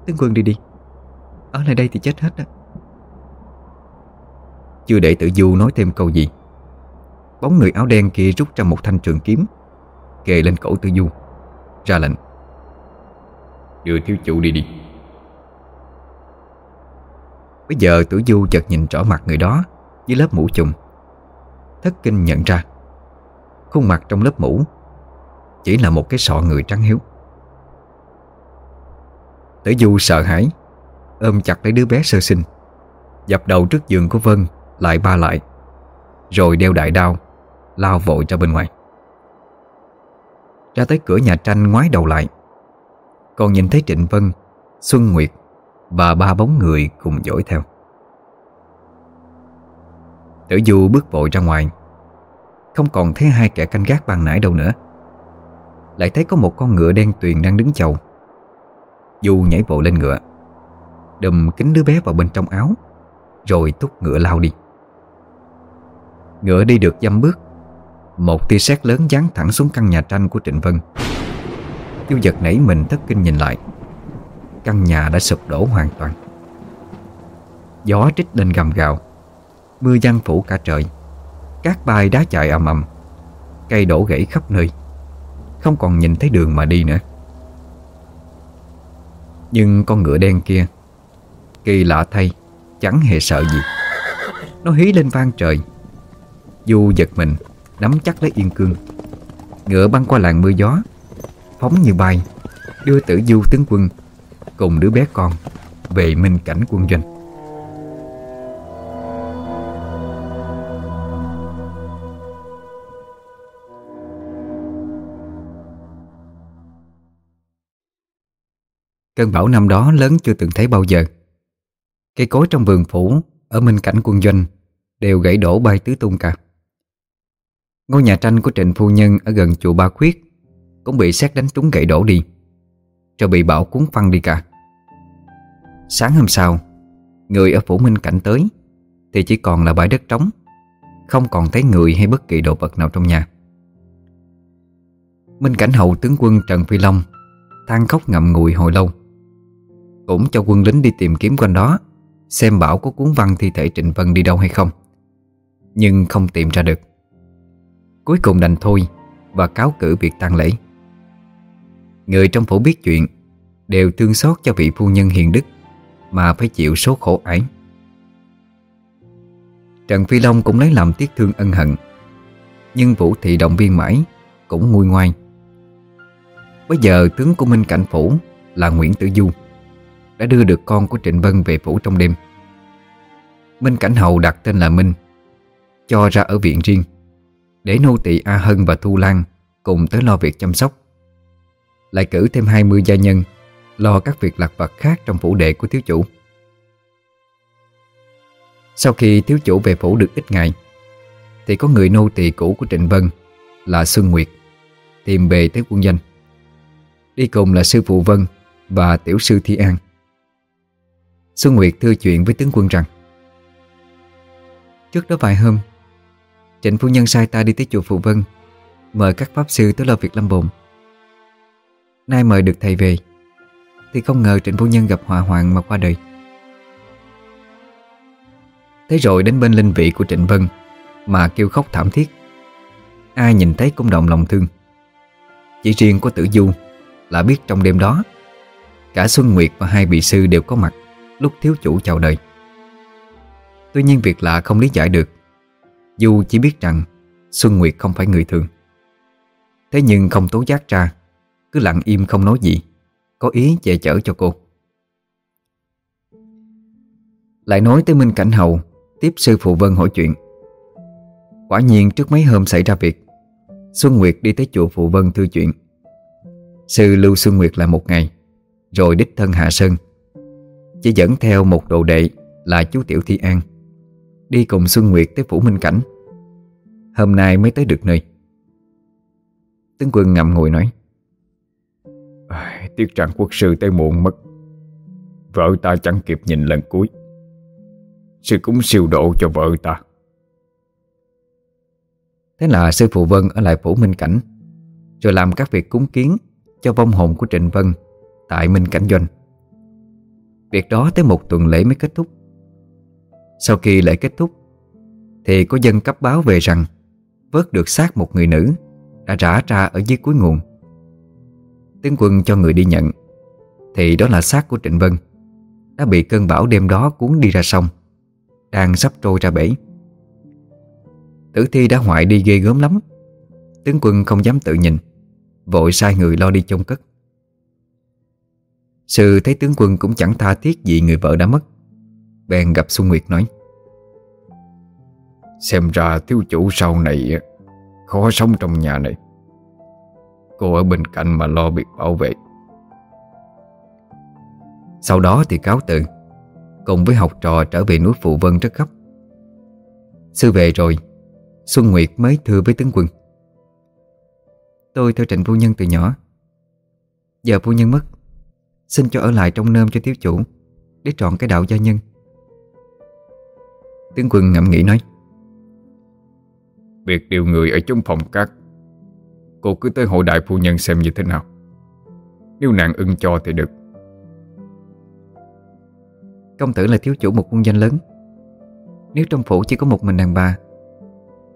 Tướng quân đi đi. Ở lại đây thì chết hết á chưa để tự du nói thêm câu gì. Bóng người áo đen kia rút ra một thanh trường kiếm Kề lên cổ tự du Ra lệnh. Đưa thiếu chủ đi đi. Bây giờ tử du chợt nhìn rõ mặt người đó Dưới lớp mũ trùng Thất kinh nhận ra Khuôn mặt trong lớp mũ Chỉ là một cái sọ người trắng hiếu. Tử du sợ hãi Ôm chặt lấy đứa bé sơ sinh Dập đầu trước giường của Vân lại ba lại, Rồi đeo đại đao, Lao vội ra bên ngoài. Ra tới cửa nhà tranh ngoái đầu lại, Còn nhìn thấy Trịnh Vân, Xuân Nguyệt Và ba bóng người cùng dõi theo. Tử Du bước vội ra ngoài, Không còn thấy hai kẻ canh gác ban nãy đâu nữa. Lại thấy có một con ngựa đen tuyền đang đứng chầu. Du nhảy vội lên ngựa, Đùm kính đứa bé vào bên trong áo, Rồi túc ngựa lao đi. Ngựa đi được dăm bước. Một tia sét lớn giáng thẳng xuống căn nhà tranh của Trịnh Vân. Du giật nảy mình thất kinh nhìn lại. Căn nhà đã sụp đổ hoàn toàn. Gió trích lên gầm gào. Mưa giăng phủ cả trời. Cát bay đá chạy ầm ầm. Cây đổ gãy khắp nơi. Không còn nhìn thấy đường mà đi nữa. Nhưng con ngựa đen kia, Kỳ lạ thay, Chẳng hề sợ gì. Nó hí lên vang trời. Du giật mình, Nắm chắc lấy yên cương. Ngựa băng qua làng mưa gió, Phóng như bay, Đưa tử du tướng quân Cùng đứa bé con Về minh cảnh quân doanh. Cơn bão năm đó lớn chưa từng thấy bao giờ. Cây cối trong vườn phủ Ở minh cảnh quân doanh Đều gãy đổ bay tứ tung cả. Ngôi nhà tranh của Trịnh Phu Nhân Ở gần chùa Ba Khuyết Cũng bị xét đánh trúng gậy đổ đi. Rồi bị bão cuốn phăng đi cả. Sáng hôm sau, Người ở phủ minh cảnh tới Thì chỉ còn là bãi đất trống, Không còn thấy người hay bất kỳ đồ vật nào trong nhà. Minh cảnh hậu tướng quân Trần Phi Long than khóc ngậm ngùi hồi lâu, cũng cho quân lính đi tìm kiếm quanh đó, Xem bảo có cuốn văn thi thể Trịnh Vân đi đâu hay không, Nhưng không tìm ra được. Cuối cùng đành thôi Và cáo cử việc tang lễ. Người trong phủ biết chuyện Đều thương xót cho vị phu nhân hiền đức Mà phải chịu số khổ ải Trần Phi Long cũng lấy làm tiếc thương ân hận Nhưng Vũ Thị động viên mãi Cũng nguôi ngoai. Bây giờ tướng của Minh Cảnh Phủ Là Nguyễn Tử Du đã đưa được con của Trịnh Vân về phủ trong đêm. Minh Cảnh Hầu đặt tên là Minh, cho ra ở viện riêng, để nô tỳ A Hân và Thu Lan cùng tới lo việc chăm sóc. Lại cử thêm 20 gia nhân lo các việc lặt vặt khác trong phủ đệ của thiếu chủ. Sau khi thiếu chủ về phủ được ít ngày, thì có người nô tỳ cũ của Trịnh Vân là Xuân Nguyệt tìm về tới quân danh. Đi cùng là sư phụ Vân và tiểu sư Thi An. Xuân Nguyệt thưa chuyện với tướng quân rằng Trước đó vài hôm Trịnh phu nhân sai ta đi tới chùa Phụ Vân, Mời các pháp sư tới lo việc lâm bồn. Nay mời được thầy về, Thì không ngờ trịnh phu nhân gặp Hòa hoạn mà qua đời. Thế rồi đến bên linh vị của Trịnh Vân, Mà kêu khóc thảm thiết. Ai nhìn thấy cũng động lòng thương. Chỉ riêng của tử du Là biết trong đêm đó, Cả Xuân Nguyệt và hai vị sư đều có mặt, lúc thiếu chủ chào đời. Tuy nhiên việc lạ không lý giải được dù chỉ biết rằng Xuân Nguyệt không phải người thường. Thế nhưng không tố giác ra, Cứ lặng im không nói gì, Có ý che chở cho cô. Lại nói tới Minh Cảnh Hầu Tiếp sư phụ Vân hỏi chuyện. Quả nhiên trước mấy hôm xảy ra việc, Xuân Nguyệt đi tới chùa Phụ Vân thư chuyện. Sư lưu Xuân Nguyệt lại một ngày, Rồi đích thân hạ sơn, chỉ dẫn theo một đồ đệ Là chú Tiểu Thi An. Đi cùng Xuân Nguyệt tới Phủ Minh Cảnh. Hôm nay mới tới được nơi. Tướng quân ngậm ngùi nói Tiếc rằng quốc sư tới muộn mất. Vợ ta chẳng kịp nhìn lần cuối. Sư cũng siêu độ cho vợ ta. Thế là sư phụ Vân ở lại phủ Minh Cảnh, Rồi làm các việc cúng kiến Cho vong hồn của Trịnh Vân Tại Minh Cảnh Doanh. Việc đó tới một tuần lễ mới kết thúc. Sau khi lễ kết thúc, Thì có dân cấp báo về rằng Vớt được xác một người nữ Đã rã ra ở dưới cuối nguồn. Tướng quân cho người đi nhận, Thì đó là xác của Trịnh Vân, Đã bị cơn bão đêm đó cuốn đi ra sông, Đang sắp trôi ra bể. Tử thi đã hoại đi ghê gớm lắm, Tướng quân không dám tự nhìn, Vội sai người lo đi chôn cất. Sư thấy tướng quân cũng chẳng tha thiết gì người vợ đã mất Bèn gặp Xuân Nguyệt nói, Xem ra thiếu chủ sau này Khó sống trong nhà này. Cô ở bên cạnh mà lo việc bảo vệ. Sau đó thì cáo từ, Cùng với học trò trở về núi Phụ Vân rất gấp. Sư về rồi, Xuân Nguyệt mới thưa với tướng quân, Tôi theo trịnh phu nhân từ nhỏ. Giờ phu nhân mất, Xin cho ở lại trong nơm cho thiếu chủ Để trọn cái đạo gia nhân. Tướng quân ngẫm nghĩ nói Việc điều người ở trong phòng cát Cô cứ tới hội đại phu nhân xem như thế nào. Nếu nàng ưng cho thì được. Công tử là thiếu chủ một quân danh lớn. Nếu trong phủ chỉ có một mình đàn bà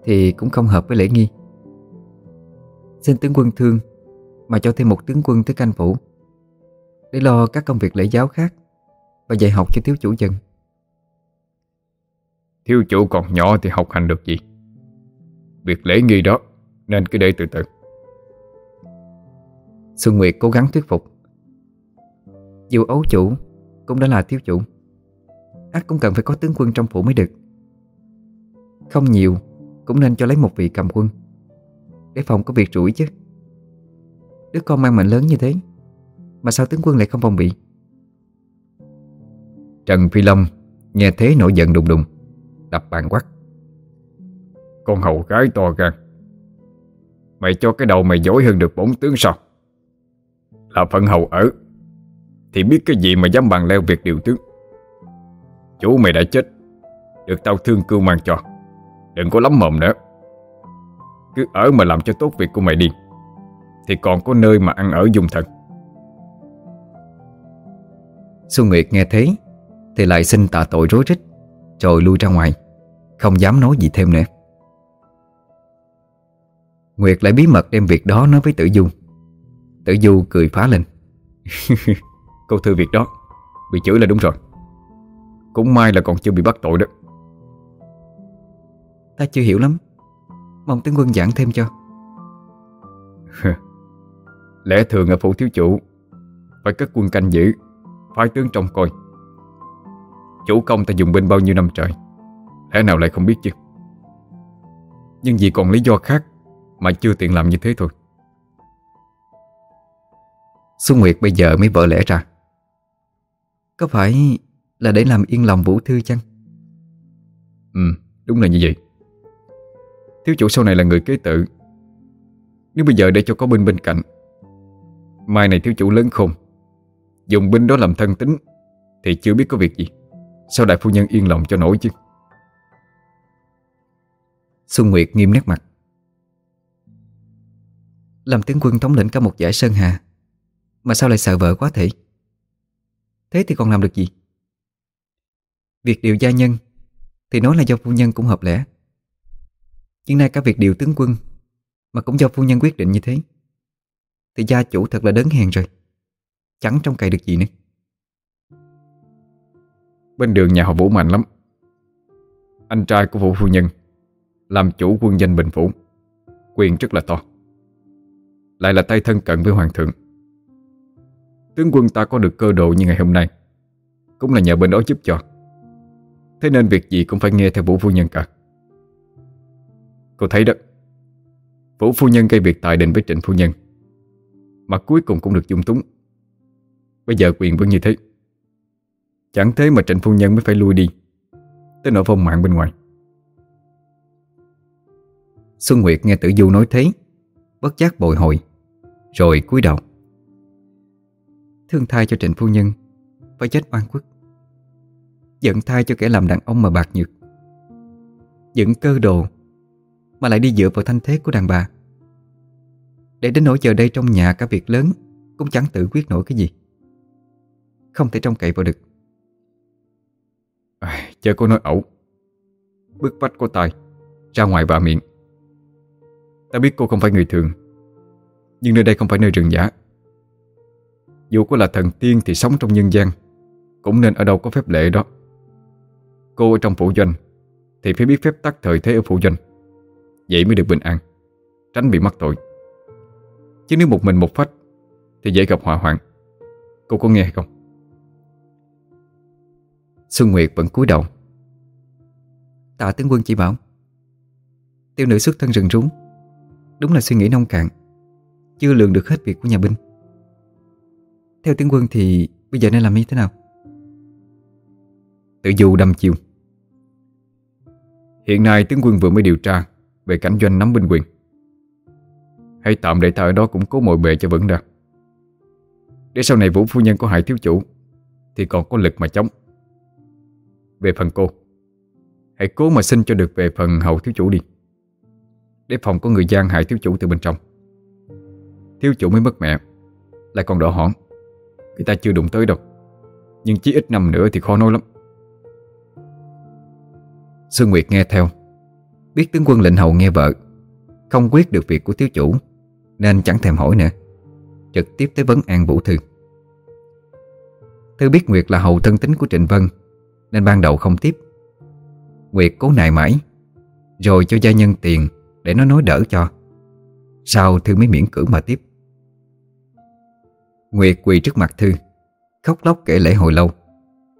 Thì cũng không hợp với lễ nghi. Xin tướng quân thương Mà cho thêm một tướng quân tới canh phủ Để lo các công việc lễ giáo khác Và dạy học cho thiếu chủ dân Thiếu chủ còn nhỏ thì học hành được gì? Việc lễ nghi đó Nên cứ để từ từ. Xuân Nguyệt cố gắng thuyết phục. Dù ấu chủ Cũng đã là thiếu chủ ác cũng cần phải có tướng quân trong phủ mới được. Không nhiều Cũng nên cho lấy một vị cầm quân Để phòng có việc rủi chứ. Đứa con mang mệnh lớn như thế Mà sao tướng quân lại không phòng bị? Trần Phi Long Nghe thế nổi giận đùng đùng Đập bàn quát. Con hầu gái to gan, Mày cho cái đầu mày dối hơn được bốn tướng sao? Là phận hầu ở, Thì biết cái gì mà dám bàn leo việc điều tướng? Chú mày đã chết, Được tao thương cưu mang cho, Đừng có lắm mồm nữa. Cứ ở mà làm cho tốt việc của mày đi, Thì còn có nơi mà ăn ở dung thân. Xuân Nguyệt nghe thế, Thì lại xin tạ tội rối rít. Rồi lui ra ngoài. Không dám nói gì thêm nữa. Nguyệt lại bí mật đem việc đó nói với Tử Du. Tử Du cười phá lên. Câu thư việc đó. Bị chửi là đúng rồi. Cũng may là còn chưa bị bắt tội đó. Ta chưa hiểu lắm. Mong tướng quân giảng thêm cho. Lẽ thường ở phủ thiếu chủ Phải cất quân canh giữ Phái tướng trông coi Chủ công ta dùng binh bao nhiêu năm trời? Lẽ nào lại không biết chứ? Nhưng vì còn lý do khác Mà chưa tiện làm như thế thôi. Xuân Nguyệt bây giờ mới vỡ lẽ ra. Có phải là để làm yên lòng Vũ Thư chăng? Ừ, đúng là như vậy. Thiếu chủ sau này là người kế tự. Nếu bây giờ để cho có binh bên cạnh Mai này thiếu chủ lớn khôn. Dùng binh đó làm thân tính Thì chưa biết có việc gì Sao đại phu nhân yên lòng cho nổi chứ? Xuân Nguyệt nghiêm nét mặt. Làm tướng quân thống lĩnh cả một giải Sơn Hà, Mà sao lại sợ vợ quá thể Thế thì còn làm được gì? Việc điều gia nhân Thì nói là do phu nhân cũng hợp lẽ. Nhưng nay cả việc điều tướng quân Mà cũng do phu nhân quyết định như thế, Thì gia chủ thật là đớn hèn rồi. Chẳng trông cậy được gì nữa. Bên đường nhà họ Vũ mạnh lắm. Anh trai của Vũ Phu Nhân Làm chủ quân danh Bình Phủ, Quyền rất là to. Lại là tay thân cận với Hoàng thượng. Tướng quân ta có được cơ độ như ngày hôm nay, Cũng là nhờ bên đó giúp cho. Thế nên việc gì cũng phải nghe theo Vũ Phu Nhân cả. Cô thấy đó, Vũ Phu Nhân gây việc tài định với Trịnh Phu Nhân, Mà cuối cùng cũng được dung túng. Bây giờ quyền vẫn như thế. Chẳng thế mà Trịnh Phu Nhân mới phải lui đi, Tới nỗi phong mạng bên ngoài. Xuân Nguyệt nghe Tử Du nói thế, Bất giác bồi hồi, Rồi cúi đầu. Thương thai cho Trịnh Phu Nhân Phải chết oan quốc Giận thai cho kẻ làm đàn ông mà bạc nhược. Dựng cơ đồ Mà lại đi dựa vào thanh thế của đàn bà. Để đến nỗi giờ đây trong nhà cả việc lớn Cũng chẳng tự quyết nổi cái gì. Không thể trông cậy vào được à, Chờ cô nói ẩu. Bức vách của tài Ra ngoài và miệng. Ta biết cô không phải người thường Nhưng nơi đây không phải nơi rừng giả. Dù có là thần tiên thì sống trong nhân gian Cũng nên ở đâu có phép lệ đó. Cô ở trong phủ doanh Thì phải biết phép tắc thời thế ở phủ doanh. Vậy mới được bình an Tránh bị mắc tội. Chứ nếu một mình một phách Thì dễ gặp họa hoạn. Cô có nghe hay không? Xuân Nguyệt vẫn cúi đầu. Tạ tướng quân chỉ bảo Tiêu nữ xuất thân rừng rúng, Đúng là suy nghĩ nông cạn Chưa lường được hết việc của nhà binh. Theo tướng quân thì Bây giờ nên làm như thế nào? Tự du đâm chiêu. Hiện nay tướng quân vừa mới điều tra Về cảnh doanh nắm binh quyền. Hãy tạm để ta ở đó củng cố mọi bề cho vững ra. Để sau này Vũ Phu Nhân có hại thiếu chủ Thì còn có lực mà chống. Về phần cô. Hãy cố mà xin cho được về phần hậu thiếu chủ đi. Để phòng có người gian hại thiếu chủ từ bên trong. Thiếu chủ mới mất mẹ, Lại còn đỏ hỏn Người ta chưa đụng tới đâu. Nhưng chỉ ít năm nữa thì khó nói lắm. Sương Nguyệt nghe theo. Biết tướng quân lệnh hầu nghe vợ. Không quyết được việc của thiếu chủ, Nên chẳng thèm hỏi nữa. Trực tiếp tới vấn an Vũ Thư. Thư biết Nguyệt là hầu thân tính của Trịnh Vân nên ban đầu không tiếp. Nguyệt cố nài mãi, Rồi cho gia nhân tiền Để nó nói đỡ cho. Sau Thư mới miễn cưỡng mà tiếp. Nguyệt quỳ trước mặt Thư, Khóc lóc kể lễ hồi lâu,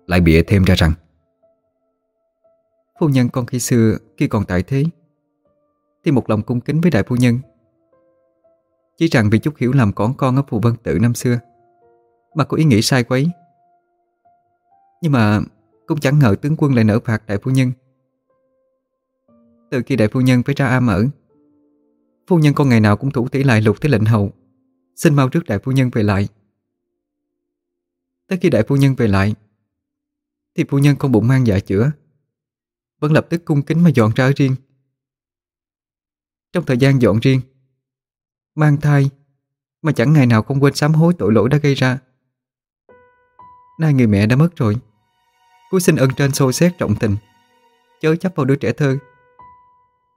Lại bịa thêm ra rằng, Phu nhân con khi xưa, Khi còn tại thế, Thì một lòng cung kính với đại phu nhân. Chỉ rằng vì chút hiểu lầm con con ở phù vân tự năm xưa, Mà có ý nghĩ sai quấy. Nhưng mà cũng chẳng ngờ tướng quân lại nở phạt đại phu nhân. Từ khi đại phu nhân phải ra am ở, Phu nhân con ngày nào cũng thủ tỷ lại lục tới lệnh hầu. Xin mau trước đại phu nhân về lại. Tới khi đại phu nhân về lại, Thì phu nhân con bụng mang dạ chữa, Vẫn lập tức cung kính mà dọn ra ở riêng. Trong thời gian dọn riêng, Mang thai Mà chẳng ngày nào không quên sám hối tội lỗi đã gây ra, Nay người mẹ đã mất rồi. Cô xin ơn trên xô xét trọng tình. Chớ chấp vào đứa trẻ thơ.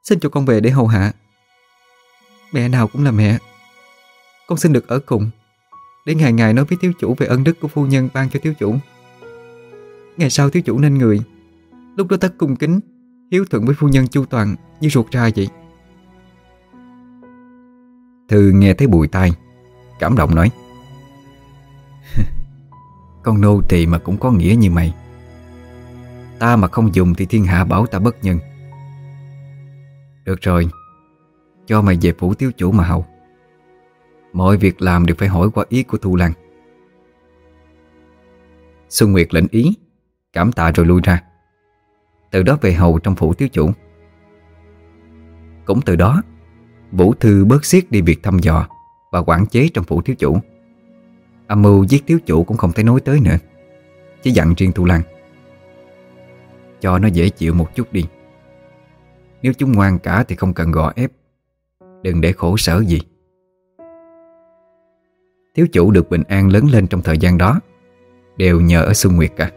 Xin cho con về để hầu hạ. Mẹ nào cũng là mẹ. Con xin được ở cùng. Để ngày ngày nói với thiếu chủ về ân đức của phu nhân ban cho thiếu chủ. Ngày sau thiếu chủ nên người. Lúc đó tất cung kính, Hiếu thuận với phu nhân chu toàn Như ruột ra vậy. Thư nghe thấy bùi tai, Cảm động nói, Con nô tỳ mà cũng có nghĩa như mày. Ta mà không dùng thì thiên hạ bảo ta bất nhân. Được rồi, Cho mày về phủ thiếu chủ mà hầu. Mọi việc làm đều phải hỏi qua ý của Thu Lan. Xuân Nguyệt lệnh ý, Cảm tạ rồi lui ra. Từ đó về hầu trong phủ thiếu chủ. Cũng từ đó, Vũ Thư bớt xiết đi việc thăm dò Và quản chế trong phủ thiếu chủ. Âm mưu giết thiếu chủ cũng không thể nói tới nữa, Chỉ dặn riêng Thu Lan. Cho nó dễ chịu một chút đi. Nếu chúng ngoan cả thì không cần gò ép. Đừng để khổ sở gì. Thiếu chủ được bình an lớn lên trong thời gian đó. Đều nhờ ở Xuân Nguyệt cả.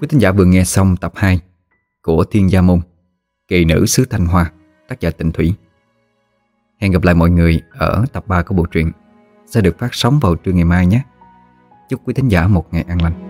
Quý thính giả vừa nghe xong tập 2 của Thiên Gia Môn, Kỳ nữ xứ Thanh Hoa, tác giả Tịnh Thủy. Hẹn gặp lại mọi người ở tập 3 của bộ truyện sẽ được phát sóng vào trưa ngày mai nhé. Chúc quý thính giả một ngày an lành.